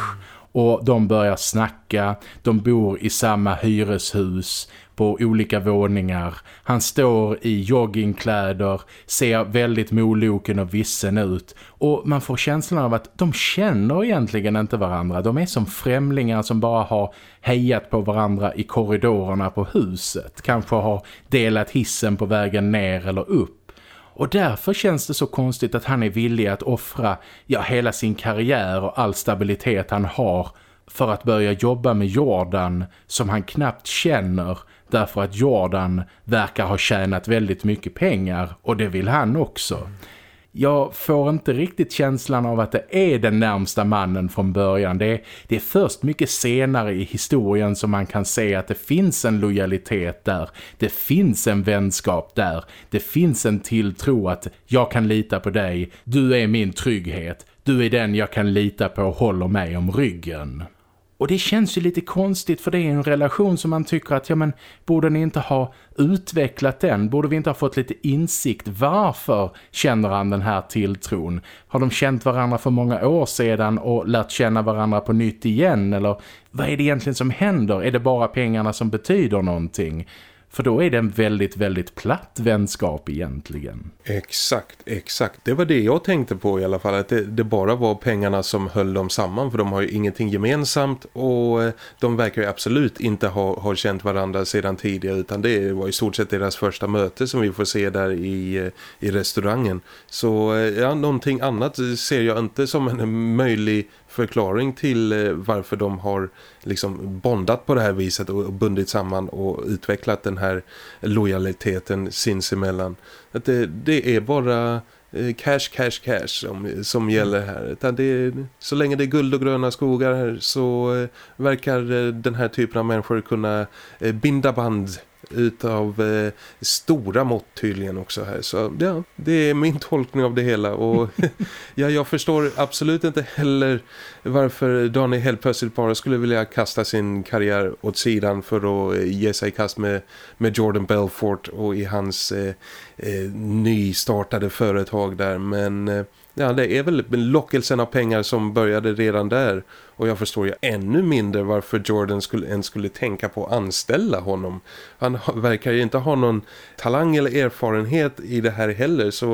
och de börjar snacka. De bor i samma hyreshus på olika våningar. Han står i joggingkläder, ser väldigt moloken och vissen ut. Och man får känslan av att de känner egentligen inte varandra. De är som främlingar som bara har hejat på varandra i korridorerna på huset. Kanske har delat hissen på vägen ner eller upp. Och därför känns det så konstigt att han är villig att offra ja, hela sin karriär och all stabilitet han har för att börja jobba med Jordan som han knappt känner därför att Jordan verkar ha tjänat väldigt mycket pengar och det vill han också. Jag får inte riktigt känslan av att det är den närmsta mannen från början. Det är, det är först mycket senare i historien som man kan se att det finns en lojalitet där. Det finns en vänskap där. Det finns en tilltro att jag kan lita på dig. Du är min trygghet. Du är den jag kan lita på och håller mig om ryggen. Och det känns ju lite konstigt för det är en relation som man tycker att ja men borde ni inte ha utvecklat den? Borde vi inte ha fått lite insikt? Varför känner han den här tilltron? Har de känt varandra för många år sedan och lärt känna varandra på nytt igen? Eller vad är det egentligen som händer? Är det bara pengarna som betyder någonting? För då är det en väldigt, väldigt platt vänskap egentligen. Exakt, exakt. Det var det jag tänkte på i alla fall. Att det, det, bara var pengarna som höll dem samman. För de har ju ingenting gemensamt. Och eh, de verkar ju absolut inte ha, ha känt varandra sedan tidigare. Utan det var i stort sett deras första möte som vi får se där i, eh, i restaurangen. Så eh, ja, någonting annat ser jag inte som en möjlig förklaring till eh, varför de har liksom bondat på det här viset och bundit samman och utvecklat den här lojaliteten sinsemellan. Att det, det är bara eh, cash, cash, cash som, som gäller här. Utan det, så länge det är guld och gröna skogar här så eh, verkar den här typen av människor kunna binda band utav eh, stora mått tydligen också här. Så ja, det är min tolkning av det hela och (laughs) ja, jag förstår absolut inte heller varför Daniel helt plötsligt bara skulle vilja kasta sin karriär åt sidan för att eh, ge sig i kast med, med Jordan Belfort och i hans eh, eh, nystartade företag där. Men eh, ja, det är väl lockelsen av pengar som började redan där. Och jag förstår ju ännu mindre varför Jordan skulle, ens skulle tänka på att anställa honom. Han verkar ju inte ha någon talang eller erfarenhet i det här heller. Så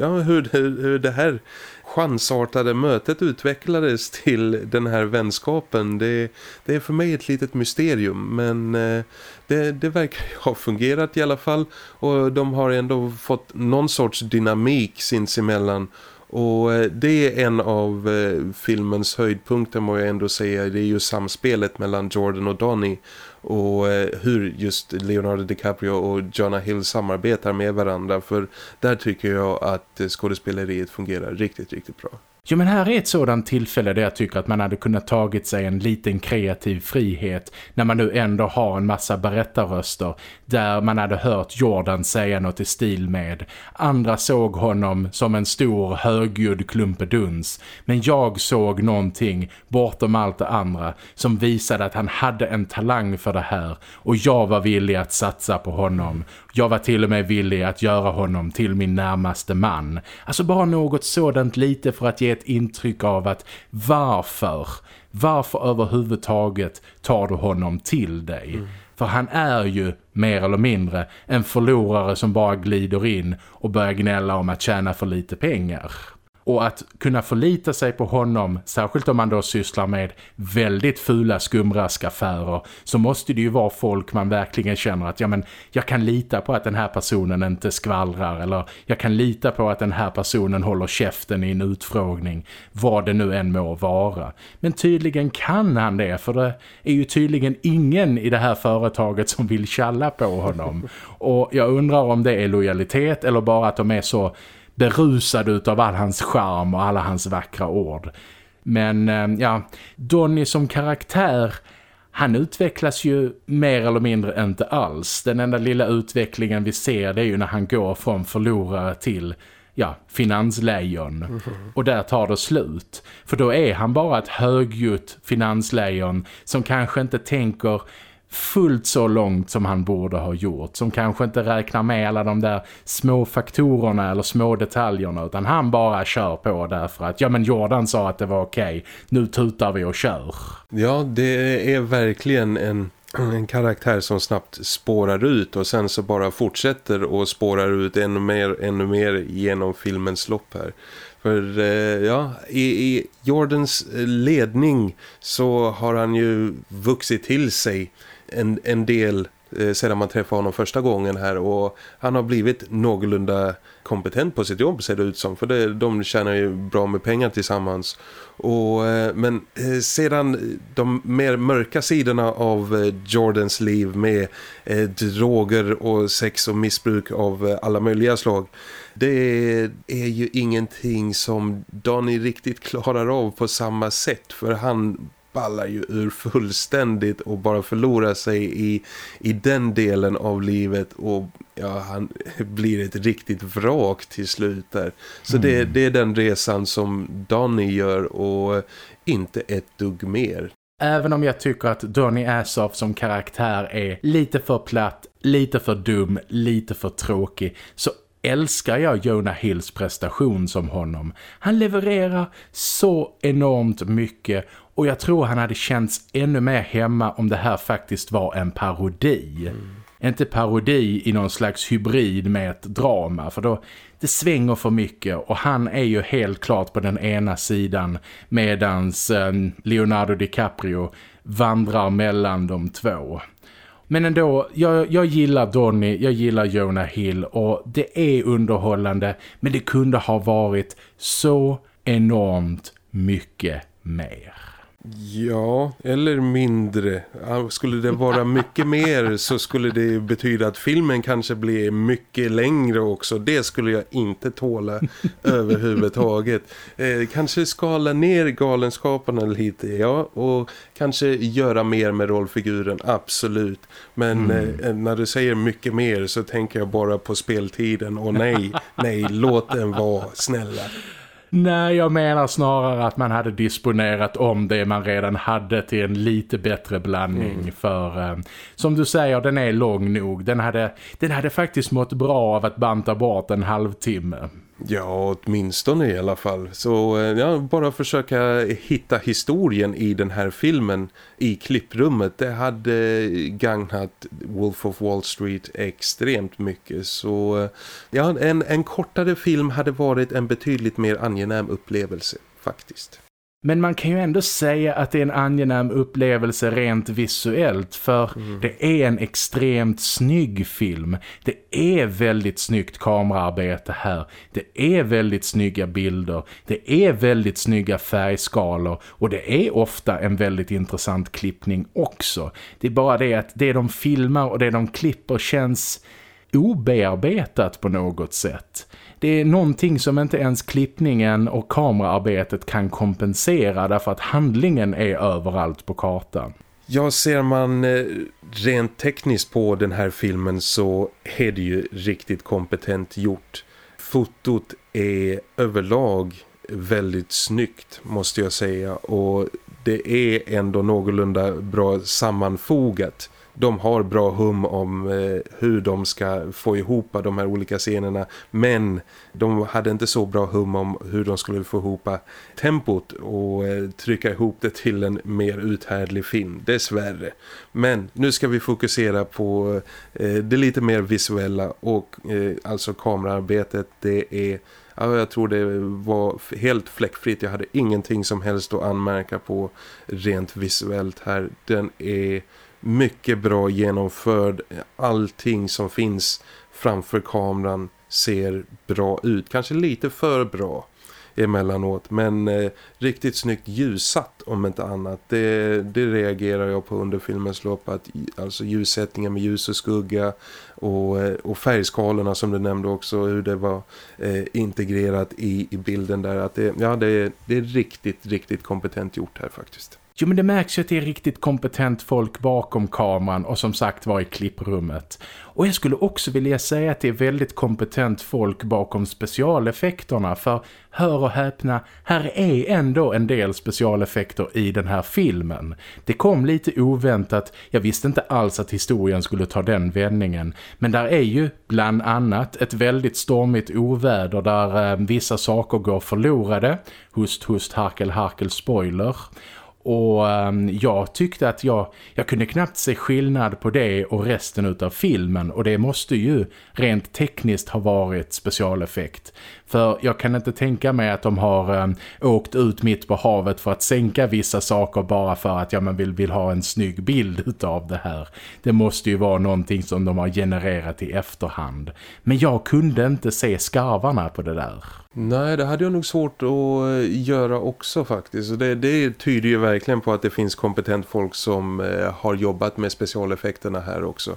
ja, hur, hur, hur det här chansartade mötet utvecklades till den här vänskapen det, det är för mig ett litet mysterium men eh, det, det verkar ha fungerat i alla fall och de har ändå fått någon sorts dynamik sinsemellan och eh, det är en av eh, filmens höjdpunkter må jag ändå säga. Det är ju samspelet mellan Jordan och Donnie och eh, hur just Leonardo DiCaprio och Jonah Hill samarbetar med varandra för där tycker jag att skådespeleriet fungerar riktigt, riktigt bra. Jo men här är ett sådant tillfälle där jag tycker att man hade kunnat tagit sig en liten kreativ frihet när man nu ändå har en massa berättarröster där man hade hört Jordan säga något i stil med andra såg honom som en stor högljudd klumpeduns men jag såg någonting bortom allt det andra som visade att han hade en talang för det här och jag var villig att satsa på honom jag var till och med villig att göra honom till min närmaste man. Alltså bara något sådant lite för att ge ett intryck av att varför? Varför överhuvudtaget tar du honom till dig? Mm. För han är ju mer eller mindre en förlorare som bara glider in och börjar gnälla om att tjäna för lite pengar. Och att kunna förlita sig på honom, särskilt om man då sysslar med väldigt fula skumraskaffärer, så måste det ju vara folk man verkligen känner att ja men jag kan lita på att den här personen inte skvallrar eller jag kan lita på att den här personen håller käften i en utfrågning, vad det nu än må vara. Men tydligen kan han det för det är ju tydligen ingen i det här företaget som vill challa på honom. Och jag undrar om det är lojalitet eller bara att de är så berusad av all hans charm och alla hans vackra ord. Men eh, ja, Donny som karaktär, han utvecklas ju mer eller mindre inte alls. Den enda lilla utvecklingen vi ser det är ju när han går från förlorare till ja, finanslejon. Mm -hmm. Och där tar det slut. För då är han bara ett högljutt finanslejon som kanske inte tänker fullt så långt som han borde ha gjort. Som kanske inte räknar med alla de där små faktorerna eller små detaljerna utan han bara kör på därför att ja men Jordan sa att det var okej. Okay. Nu tutar vi och kör. Ja, det är verkligen en en karaktär som snabbt spårar ut och sen så bara fortsätter och spårar ut ännu mer, ännu mer genom filmens lopp här. För eh, ja, i, i Jordans eh, ledning så har han ju vuxit till sig en, en del eh, sedan man träffade honom första gången här och han har blivit någorlunda kompetent på sitt jobb ser det ut som för det, de tjänar ju bra med pengar tillsammans. Och, eh, men eh, sedan de mer mörka sidorna av eh, Jordans liv med eh, droger och sex och missbruk av eh, alla möjliga slag det är ju ingenting som Donny riktigt klarar av på samma sätt för han ballar ju ur fullständigt och bara förlorar sig i, i den delen av livet och ja, han (laughs) blir ett riktigt vrak till slut där. Så mm. det, det är den resan som Donny gör och inte ett dugg mer. Även om jag tycker att Donny Assoff som karaktär är lite för platt, lite för dum, lite för tråkig så älskar jag Jonah Hills prestation som honom. Han levererar så enormt mycket och jag tror han hade känts ännu mer hemma om det här faktiskt var en parodi. Mm. Inte parodi i någon slags hybrid med ett drama för då det svänger för mycket och han är ju helt klart på den ena sidan medans eh, Leonardo DiCaprio vandrar mellan de två. Men ändå, jag, jag gillar Donny, jag gillar Jonah Hill och det är underhållande men det kunde ha varit så enormt mycket mer. Ja, eller mindre. Skulle det vara (laughs) mycket mer så skulle det betyda att filmen kanske blir mycket längre också. Det skulle jag inte tåla (laughs) överhuvudtaget. Eh, kanske skala ner galenskaperna lite, ja. Och kanske göra mer med rollfiguren, absolut. Men mm. eh, när du säger mycket mer så tänker jag bara på speltiden. Och nej, (laughs) nej, låt den vara, snälla. Nej, jag menar snarare att man hade disponerat om det man redan hade till en lite bättre blandning. Mm. För eh, som du säger, den är lång nog. Den hade, den hade faktiskt mått bra av att banta bort en halvtimme. Ja, åtminstone i alla fall. Så eh, ja, bara försöka hitta historien i den här filmen i klipprummet. Det hade gagnat Wolf of Wall Street extremt mycket. Så eh, ja, en, en kortare film hade varit en betydligt mer angenäm upplevelse faktiskt. Men man kan ju ändå säga att det är en angenäm upplevelse rent visuellt för mm. det är en extremt snygg film. Det är väldigt snyggt kameraarbete här. Det är väldigt snygga bilder. Det är väldigt snygga färgskalor och det är ofta en väldigt intressant klippning också. Det är bara det att det de filmar och det de klipper känns obearbetat på något sätt. Det är någonting som inte ens klippningen och kameraarbetet kan kompensera därför att handlingen är överallt på kartan. Ja, ser man eh, rent tekniskt på den här filmen så är det ju riktigt kompetent gjort. Fotot är överlag väldigt snyggt måste jag säga och det är ändå någorlunda bra sammanfogat de har bra hum om eh, hur de ska få ihop de här olika scenerna men de hade inte så bra hum om hur de skulle få ihop tempot och eh, trycka ihop det till en mer uthärdlig film, dessvärre. Men nu ska vi fokusera på eh, det lite mer visuella och eh, alltså kamerarbetet det är Ja, jag tror det var helt fläckfritt. Jag hade ingenting som helst att anmärka på rent visuellt här. Den är mycket bra genomförd. Allting som finns framför kameran ser bra ut. Kanske lite för bra emellanåt. Men eh, riktigt snyggt ljussatt om inte annat. Det, det reagerar jag på under filmens lopp. Att, alltså ljussättningen med ljus och skugga och, eh, och färgskalorna som du nämnde också. Hur det var eh, integrerat i, i bilden där. Att det, ja, det, det är riktigt, riktigt kompetent gjort här faktiskt. Jo men det märks ju att det är riktigt kompetent folk bakom kameran och som sagt var i klipprummet. Och jag skulle också vilja säga att det är väldigt kompetent folk bakom specialeffekterna för hör och häpna, här är ändå en del specialeffekter i den här filmen. Det kom lite oväntat, jag visste inte alls att historien skulle ta den vändningen. Men där är ju bland annat ett väldigt stormigt oväder där eh, vissa saker går förlorade. Hust, hust, harkel, harkel, spoiler. Och um, jag tyckte att jag, jag kunde knappt se skillnad på det och resten av filmen. Och det måste ju rent tekniskt ha varit specialeffekt. För jag kan inte tänka mig att de har um, åkt ut mitt på havet för att sänka vissa saker bara för att ja, man vill, vill ha en snygg bild av det här. Det måste ju vara någonting som de har genererat i efterhand. Men jag kunde inte se skarvarna på det där. Nej, det hade jag nog svårt att eh, göra också faktiskt. Det, det tyder ju verkligen på att det finns kompetent folk som eh, har jobbat med specialeffekterna här också.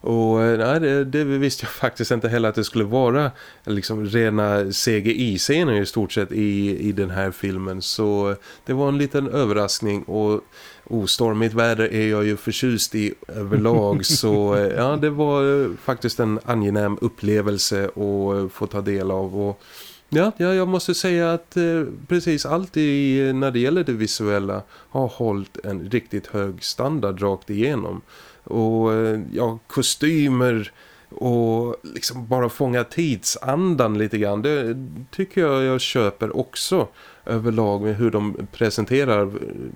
Och eh, nej, det, det visste jag (laughs) faktiskt inte heller att det skulle vara liksom rena CGI-scener i stort sett i, i den här filmen. Så det var en liten överraskning och oh, stormigt väder är jag ju förtjust i överlag. (laughs) så ja, det var faktiskt en angenäm upplevelse att få ta del av och Ja, ja, jag måste säga att eh, precis allt i, när det gäller det visuella har hållit en riktigt hög standard rakt igenom. Och eh, ja, kostymer och liksom bara fånga tidsandan lite grann. Det tycker jag jag köper också överlag med hur de presenterar eh,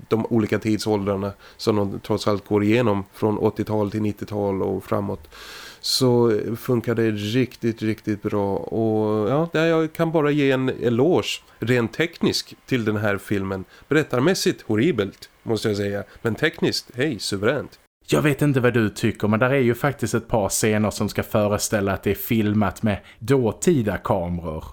de olika tidsåldrarna som de trots allt går igenom från 80-tal till 90-tal och framåt så funkar det riktigt, riktigt bra. Och ja, jag kan bara ge en eloge rent teknisk till den här filmen. Berättarmässigt horribelt, måste jag säga. Men tekniskt, hej, suveränt. Jag vet inte vad du tycker men där är ju faktiskt ett par scener som ska föreställa att det är filmat med dåtida kameror.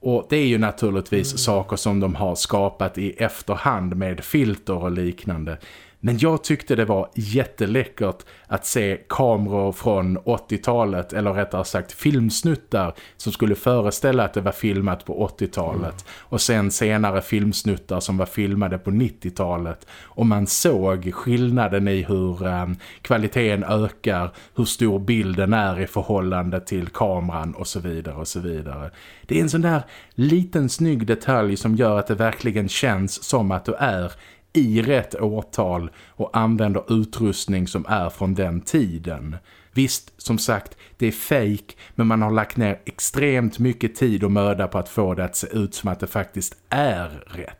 Och det är ju naturligtvis mm. saker som de har skapat i efterhand med filter och liknande. Men jag tyckte det var jätteläckert att se kameror från 80-talet eller rättare sagt filmsnuttar som skulle föreställa att det var filmat på 80-talet mm. och sen senare filmsnuttar som var filmade på 90-talet och man såg skillnaden i hur eh, kvaliteten ökar, hur stor bilden är i förhållande till kameran och så vidare och så vidare. Det är en sån där liten snygg detalj som gör att det verkligen känns som att du är i rätt årtal och använder utrustning som är från den tiden. Visst, som sagt, det är fake men man har lagt ner extremt mycket tid och möda på att få det att se ut som att det faktiskt är rätt.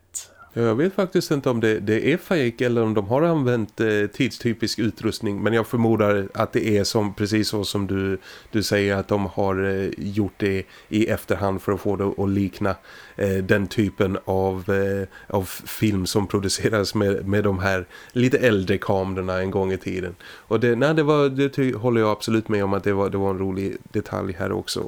Jag vet faktiskt inte om det, det är fake eller om de har använt eh, tidstypisk utrustning. Men jag förmodar att det är som, precis så som du, du säger att de har eh, gjort det i efterhand för att få det att likna Eh, den typen av, eh, av film som produceras med, med de här lite äldre kamerorna en gång i tiden. Och det, nej, det, var, det håller jag absolut med om att det var, det var en rolig detalj här också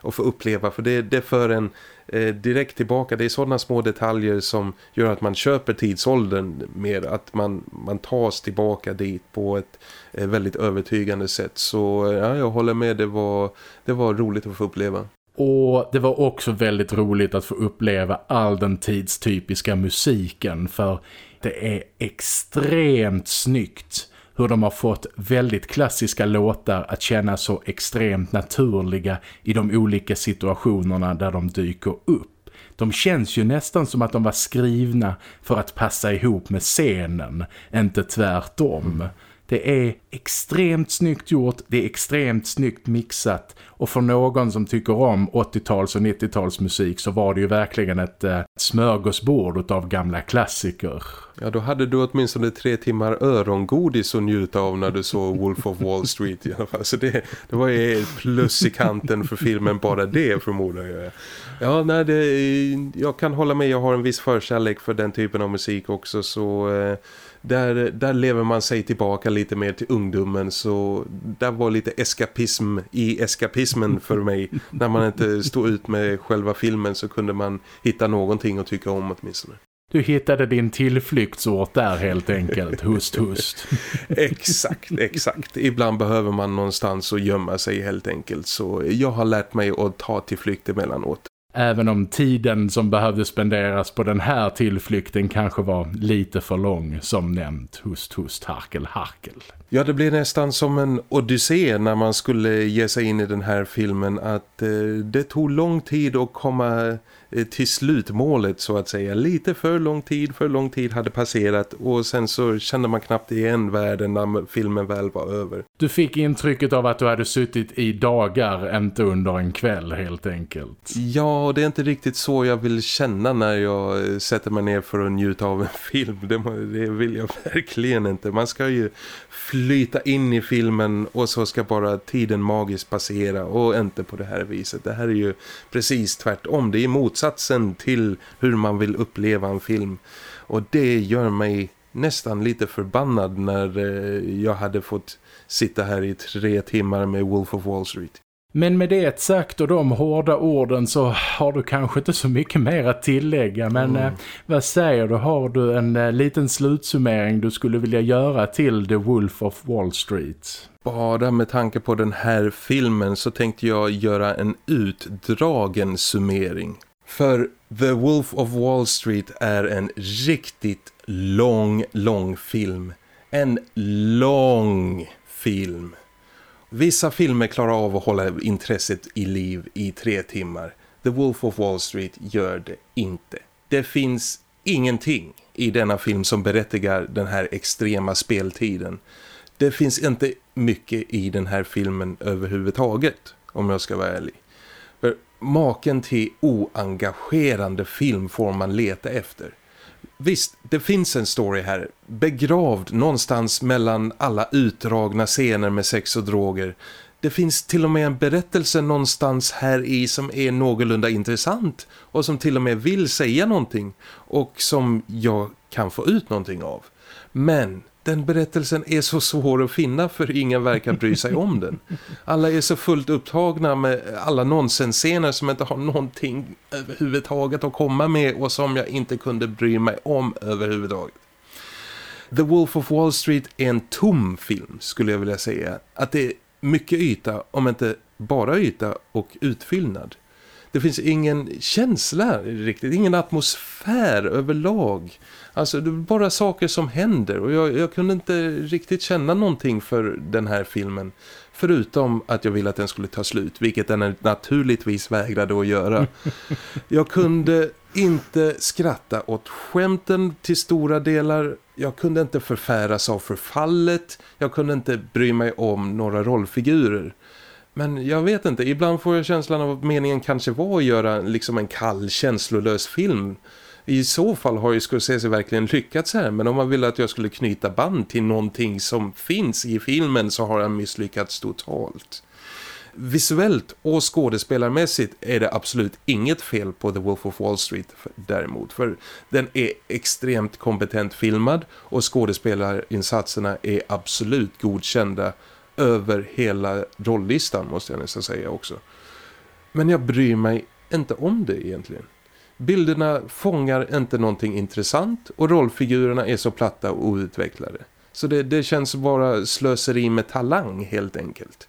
att få uppleva. För det, det för en eh, direkt tillbaka. Det är sådana små detaljer som gör att man köper tidsåldern mer. Att man, man tas tillbaka dit på ett eh, väldigt övertygande sätt. Så eh, ja, jag håller med. Det var, det var roligt att få uppleva. Och det var också väldigt roligt att få uppleva all den tidstypiska musiken för det är extremt snyggt hur de har fått väldigt klassiska låtar att kännas så extremt naturliga i de olika situationerna där de dyker upp. De känns ju nästan som att de var skrivna för att passa ihop med scenen, inte tvärtom. Det är extremt snyggt gjort, det är extremt snyggt mixat och för någon som tycker om 80-tals och 90-tals musik så var det ju verkligen ett, eh, smörgåsbord av gamla klassiker. Ja, då hade du åtminstone tre timmar örongodis att njuta av när du såg Wolf of Wall Street i alla fall. Så det, det var ju ett plus i kanten för filmen, bara det förmodar jag. Ja, nej, det, jag kan hålla med, jag har en viss förkärlek för den typen av musik också så... Eh, där, där lever man sig tillbaka lite mer till ungdomen så där var lite eskapism i eskapismen för mig. (laughs) När man inte stod ut med själva filmen så kunde man hitta någonting att tycka om åtminstone. Du hittade din tillflyktsort där helt enkelt, hust hust. (laughs) exakt, exakt. Ibland behöver man någonstans att gömma sig helt enkelt. Så jag har lärt mig att ta tillflykt emellanåt. Även om tiden som behövde spenderas på den här tillflykten kanske var lite för lång som nämnt. Hust, hust, harkel, harkel. Ja, det blev nästan som en odyssé när man skulle ge sig in i den här filmen. Att eh, det tog lång tid att komma till slutmålet så att säga. Lite för lång tid, för lång tid hade passerat och sen så kände man knappt igen världen när filmen väl var över. Du fick intrycket av att du hade suttit i dagar, inte under en kväll helt enkelt. Ja, det är inte riktigt så jag vill känna när jag eh, sätter mig ner för att njuta av en (laughs) film. Det, det vill jag (laughs) verkligen inte. Man ska ju flyta in i filmen och så ska bara tiden magiskt passera och inte på det här viset. Det här är ju precis tvärtom. Det är motsatsen till hur man vill uppleva en film. Och det gör mig nästan lite förbannad när eh, jag hade fått sitta här i tre timmar med Wolf of Wall Street. Men med det sagt och de hårda orden så har du kanske inte så mycket mer att tillägga. Men mm. eh, vad säger du? Har du en eh, liten slutsummering du skulle vilja göra till The Wolf of Wall Street? Bara med tanke på den här filmen så tänkte jag göra en utdragen summering. För The Wolf of Wall Street är en riktigt lång, lång film. En lång film. Vissa filmer klarar av att hålla intresset i liv i tre timmar. The Wolf of Wall Street gör det inte. Det finns ingenting i denna film som berättigar den här extrema speltiden. Det finns inte mycket i den här filmen överhuvudtaget, om jag ska vara ärlig. För maken till oengagerande film får man leta efter. Visst, det finns en story här. Begravd någonstans mellan alla utdragna scener med sex och droger. Det finns till och med en berättelse någonstans här i som är någorlunda intressant. Och som till och med vill säga någonting. Och som jag kan få ut någonting av. Men den berättelsen är så svår att finna för ingen verkar bry sig om den. Alla är så fullt upptagna med alla nonsensscener som inte har någonting överhuvudtaget att komma med och som jag inte kunde bry mig om överhuvudtaget. The Wolf of Wall Street är en tom film skulle jag vilja säga. Att det är mycket yta, om inte bara yta och utfyllnad. Det finns ingen känsla riktigt, ingen atmosfär överlag. Alltså det är bara saker som händer och jag, jag kunde inte riktigt känna någonting för den här filmen. Förutom att jag ville att den skulle ta slut, vilket den naturligtvis vägrade att göra. (laughs) Jag kunde inte skratta åt skämten till stora delar. Jag kunde inte förfäras av förfallet. Jag kunde inte bry mig om några rollfigurer. Men jag vet inte, ibland får jag känslan av att meningen kanske var att göra liksom en kall, känslolös film. I så fall har ju Scorsese verkligen lyckats här, men om man ville att jag skulle knyta band till någonting som finns i filmen så har han misslyckats totalt. Visuellt och skådespelarmässigt är det absolut inget fel på The Wolf of Wall Street däremot. För den är extremt kompetent filmad och skådespelarinsatserna är absolut godkända över hela rolllistan måste jag nästan säga också. Men jag bryr mig inte om det egentligen. Bilderna fångar inte någonting intressant och rollfigurerna är så platta och outvecklade. Så det, det känns bara slöseri med talang helt enkelt.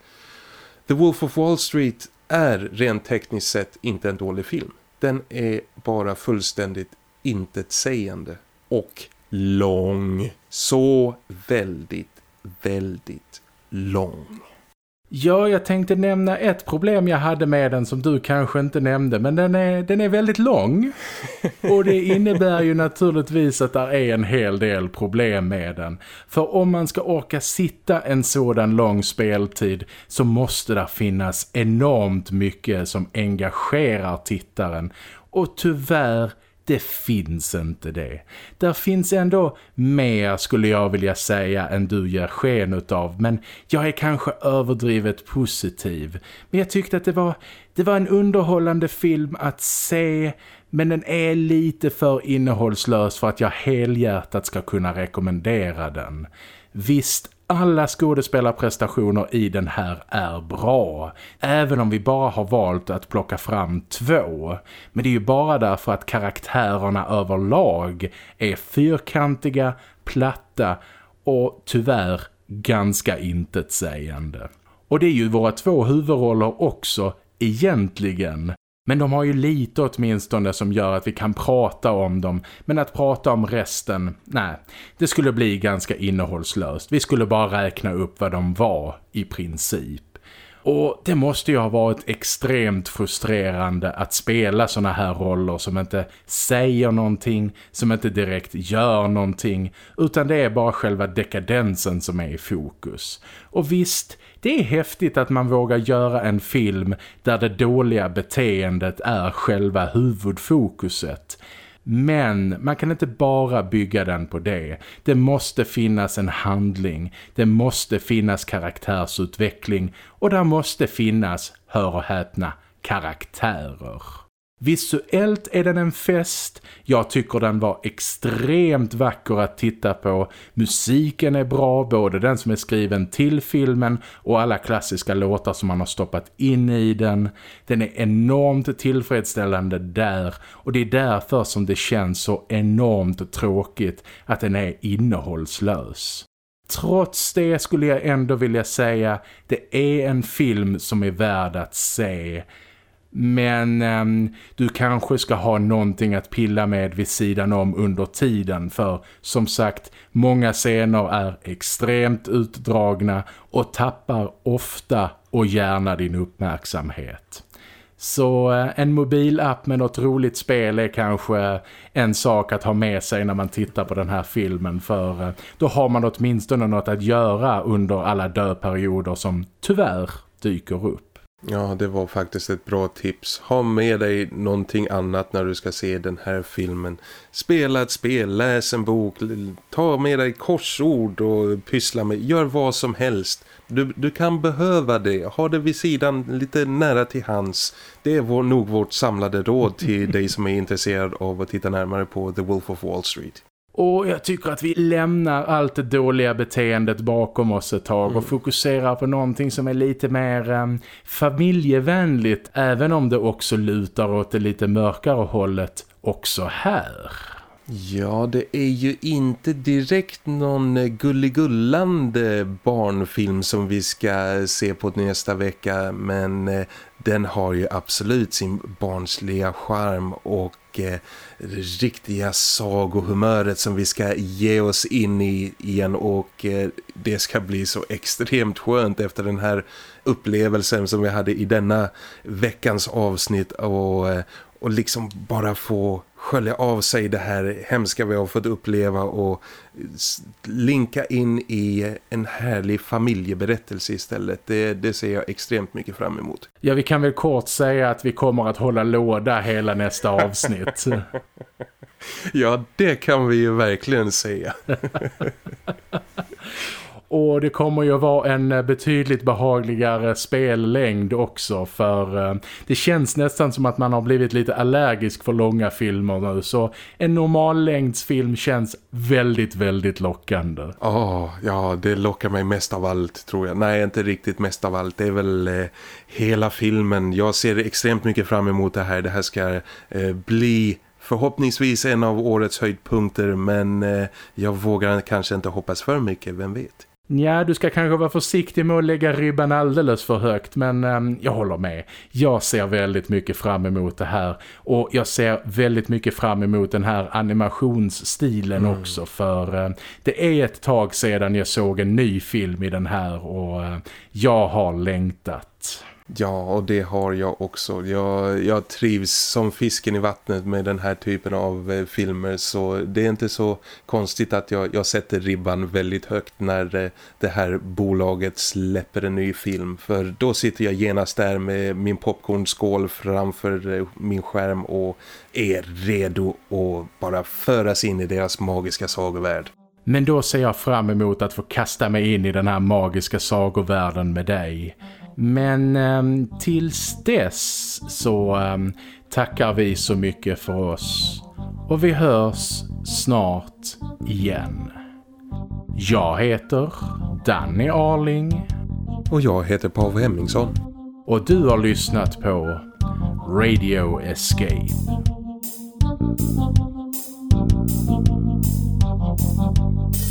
The Wolf of Wall Street är rent tekniskt sett inte en dålig film. Den är bara fullständigt intetsägande och lång. Så väldigt, väldigt lång. Ja, jag tänkte nämna ett problem jag hade med den som du kanske inte nämnde. Men den är, den är väldigt lång. (laughs) Och det innebär ju naturligtvis att det är en hel del problem med den. För om man ska orka sitta en sådan lång speltid så måste det finnas enormt mycket som engagerar tittaren. Och tyvärr det finns inte det. Där finns ändå mer skulle jag vilja säga än du ger sken utav. Men jag är kanske överdrivet positiv. Men jag tyckte att det var, det var en underhållande film att se. Men den är lite för innehållslös för att jag helhjärtat ska kunna rekommendera den. Visst alla skådespelarprestationer i den här är bra. Även om vi bara har valt att plocka fram två. Men det är ju bara därför att karaktärerna överlag är fyrkantiga, platta och tyvärr ganska intetsägande. Och det är ju våra två huvudroller också egentligen. Men de har ju lite åtminstone som gör att vi kan prata om dem. Men att prata om resten, nej, det skulle bli ganska innehållslöst. Vi skulle bara räkna upp vad de var i princip. Och det måste ju ha varit extremt frustrerande att spela såna här roller som inte säger någonting, som inte direkt gör någonting, utan det är bara själva dekadensen som är i fokus. Och visst, det är häftigt att man vågar göra en film där det dåliga beteendet är själva huvudfokuset. Men man kan inte bara bygga den på det. Det måste finnas en handling. Det måste finnas karaktärsutveckling. Och där måste finnas, hör och häpna, karaktärer. Visuellt är den en fest. Jag tycker den var extremt vacker att titta på. Musiken är bra, både den som är skriven till filmen och alla klassiska låtar som man har stoppat in i den. Den är enormt tillfredsställande där och det är därför som det känns så enormt tråkigt att den är innehållslös. Trots det skulle jag ändå vilja säga det är en film som är värd att se. Men um, du kanske ska ha någonting att pilla med vid sidan om under tiden för som sagt, många scener är extremt utdragna och tappar ofta och gärna din uppmärksamhet. Så eh, en mobilapp med något roligt spel är kanske en sak att ha med sig när man tittar på den här filmen för eh, då har man åtminstone något att göra under alla döperioder som tyvärr dyker upp. Ja, det var faktiskt ett bra tips. Ha med dig någonting annat när du ska se den här filmen. Spela ett spel, läs en bok, ta med dig korsord och pyssla med. Gör vad som helst. Du, du kan behöva det. Ha det vid sidan lite nära till hands. Det är vår, nog vårt samlade råd till (laughs) dig som är intresserad av att titta närmare på The Wolf of Wall Street. Och jag tycker att vi lämnar allt det dåliga beteendet bakom oss ett tag mm. och fokuserar på någonting som är lite mer um, familjevänligt även om det också lutar åt det lite mörkare hållet också här. Ja, det är ju inte direkt någon gulligullande barnfilm som vi ska se på nästa vecka men eh, den har ju absolut sin barnsliga charm och eh, riktiga sagohumöret som vi ska ge oss in i igen och eh, det ska bli så extremt skönt efter den här upplevelsen som vi hade i denna veckans avsnitt och, eh, och liksom bara få skölja av sig det här hemska vi har fått uppleva och linka in i en härlig familjeberättelse istället. Det, det ser jag extremt mycket fram emot. Ja, vi kan väl kort säga att vi kommer att hålla låda hela nästa avsnitt. (laughs) ja, det kan vi ju verkligen säga. (laughs) Och det kommer ju vara en eh, betydligt behagligare spellängd också för eh, det känns nästan som att man har blivit lite allergisk för långa filmer nu så en normallängdsfilm känns väldigt, väldigt lockande. Oh, ja, det lockar mig mest av allt tror jag. Nej, inte riktigt mest av allt. Det är väl eh, hela filmen. Jag ser extremt mycket fram emot det här. Det här ska eh, bli förhoppningsvis en av årets höjdpunkter men eh, jag vågar kanske inte hoppas för mycket, vem vet? Ja, du ska kanske vara försiktig med att lägga ribban alldeles för högt men um, jag håller med. Jag ser väldigt mycket fram emot det här och jag ser väldigt mycket fram emot den här animationsstilen mm. också för uh, det är ett tag sedan jag såg en ny film i den här och uh, jag har längtat. Ja, och det har jag också. Jag, jag trivs som fisken i vattnet med den här typen av eh, filmer så det är inte så konstigt att jag, jag sätter ribban väldigt högt när eh, det här bolaget släpper en ny film. För då sitter jag genast där med min popcornskål framför eh, min skärm och är redo att bara föras in i deras magiska sagovärld. Men då ser jag fram emot att få kasta mig in i den här magiska sagovärlden med dig. Men eh, tills dess så eh, tackar vi så mycket för oss. Och vi hörs snart igen. Jag heter Danny Arling. Och jag heter Pavel Hemmingsson. Och du har lyssnat på Radio Escape. Thank you.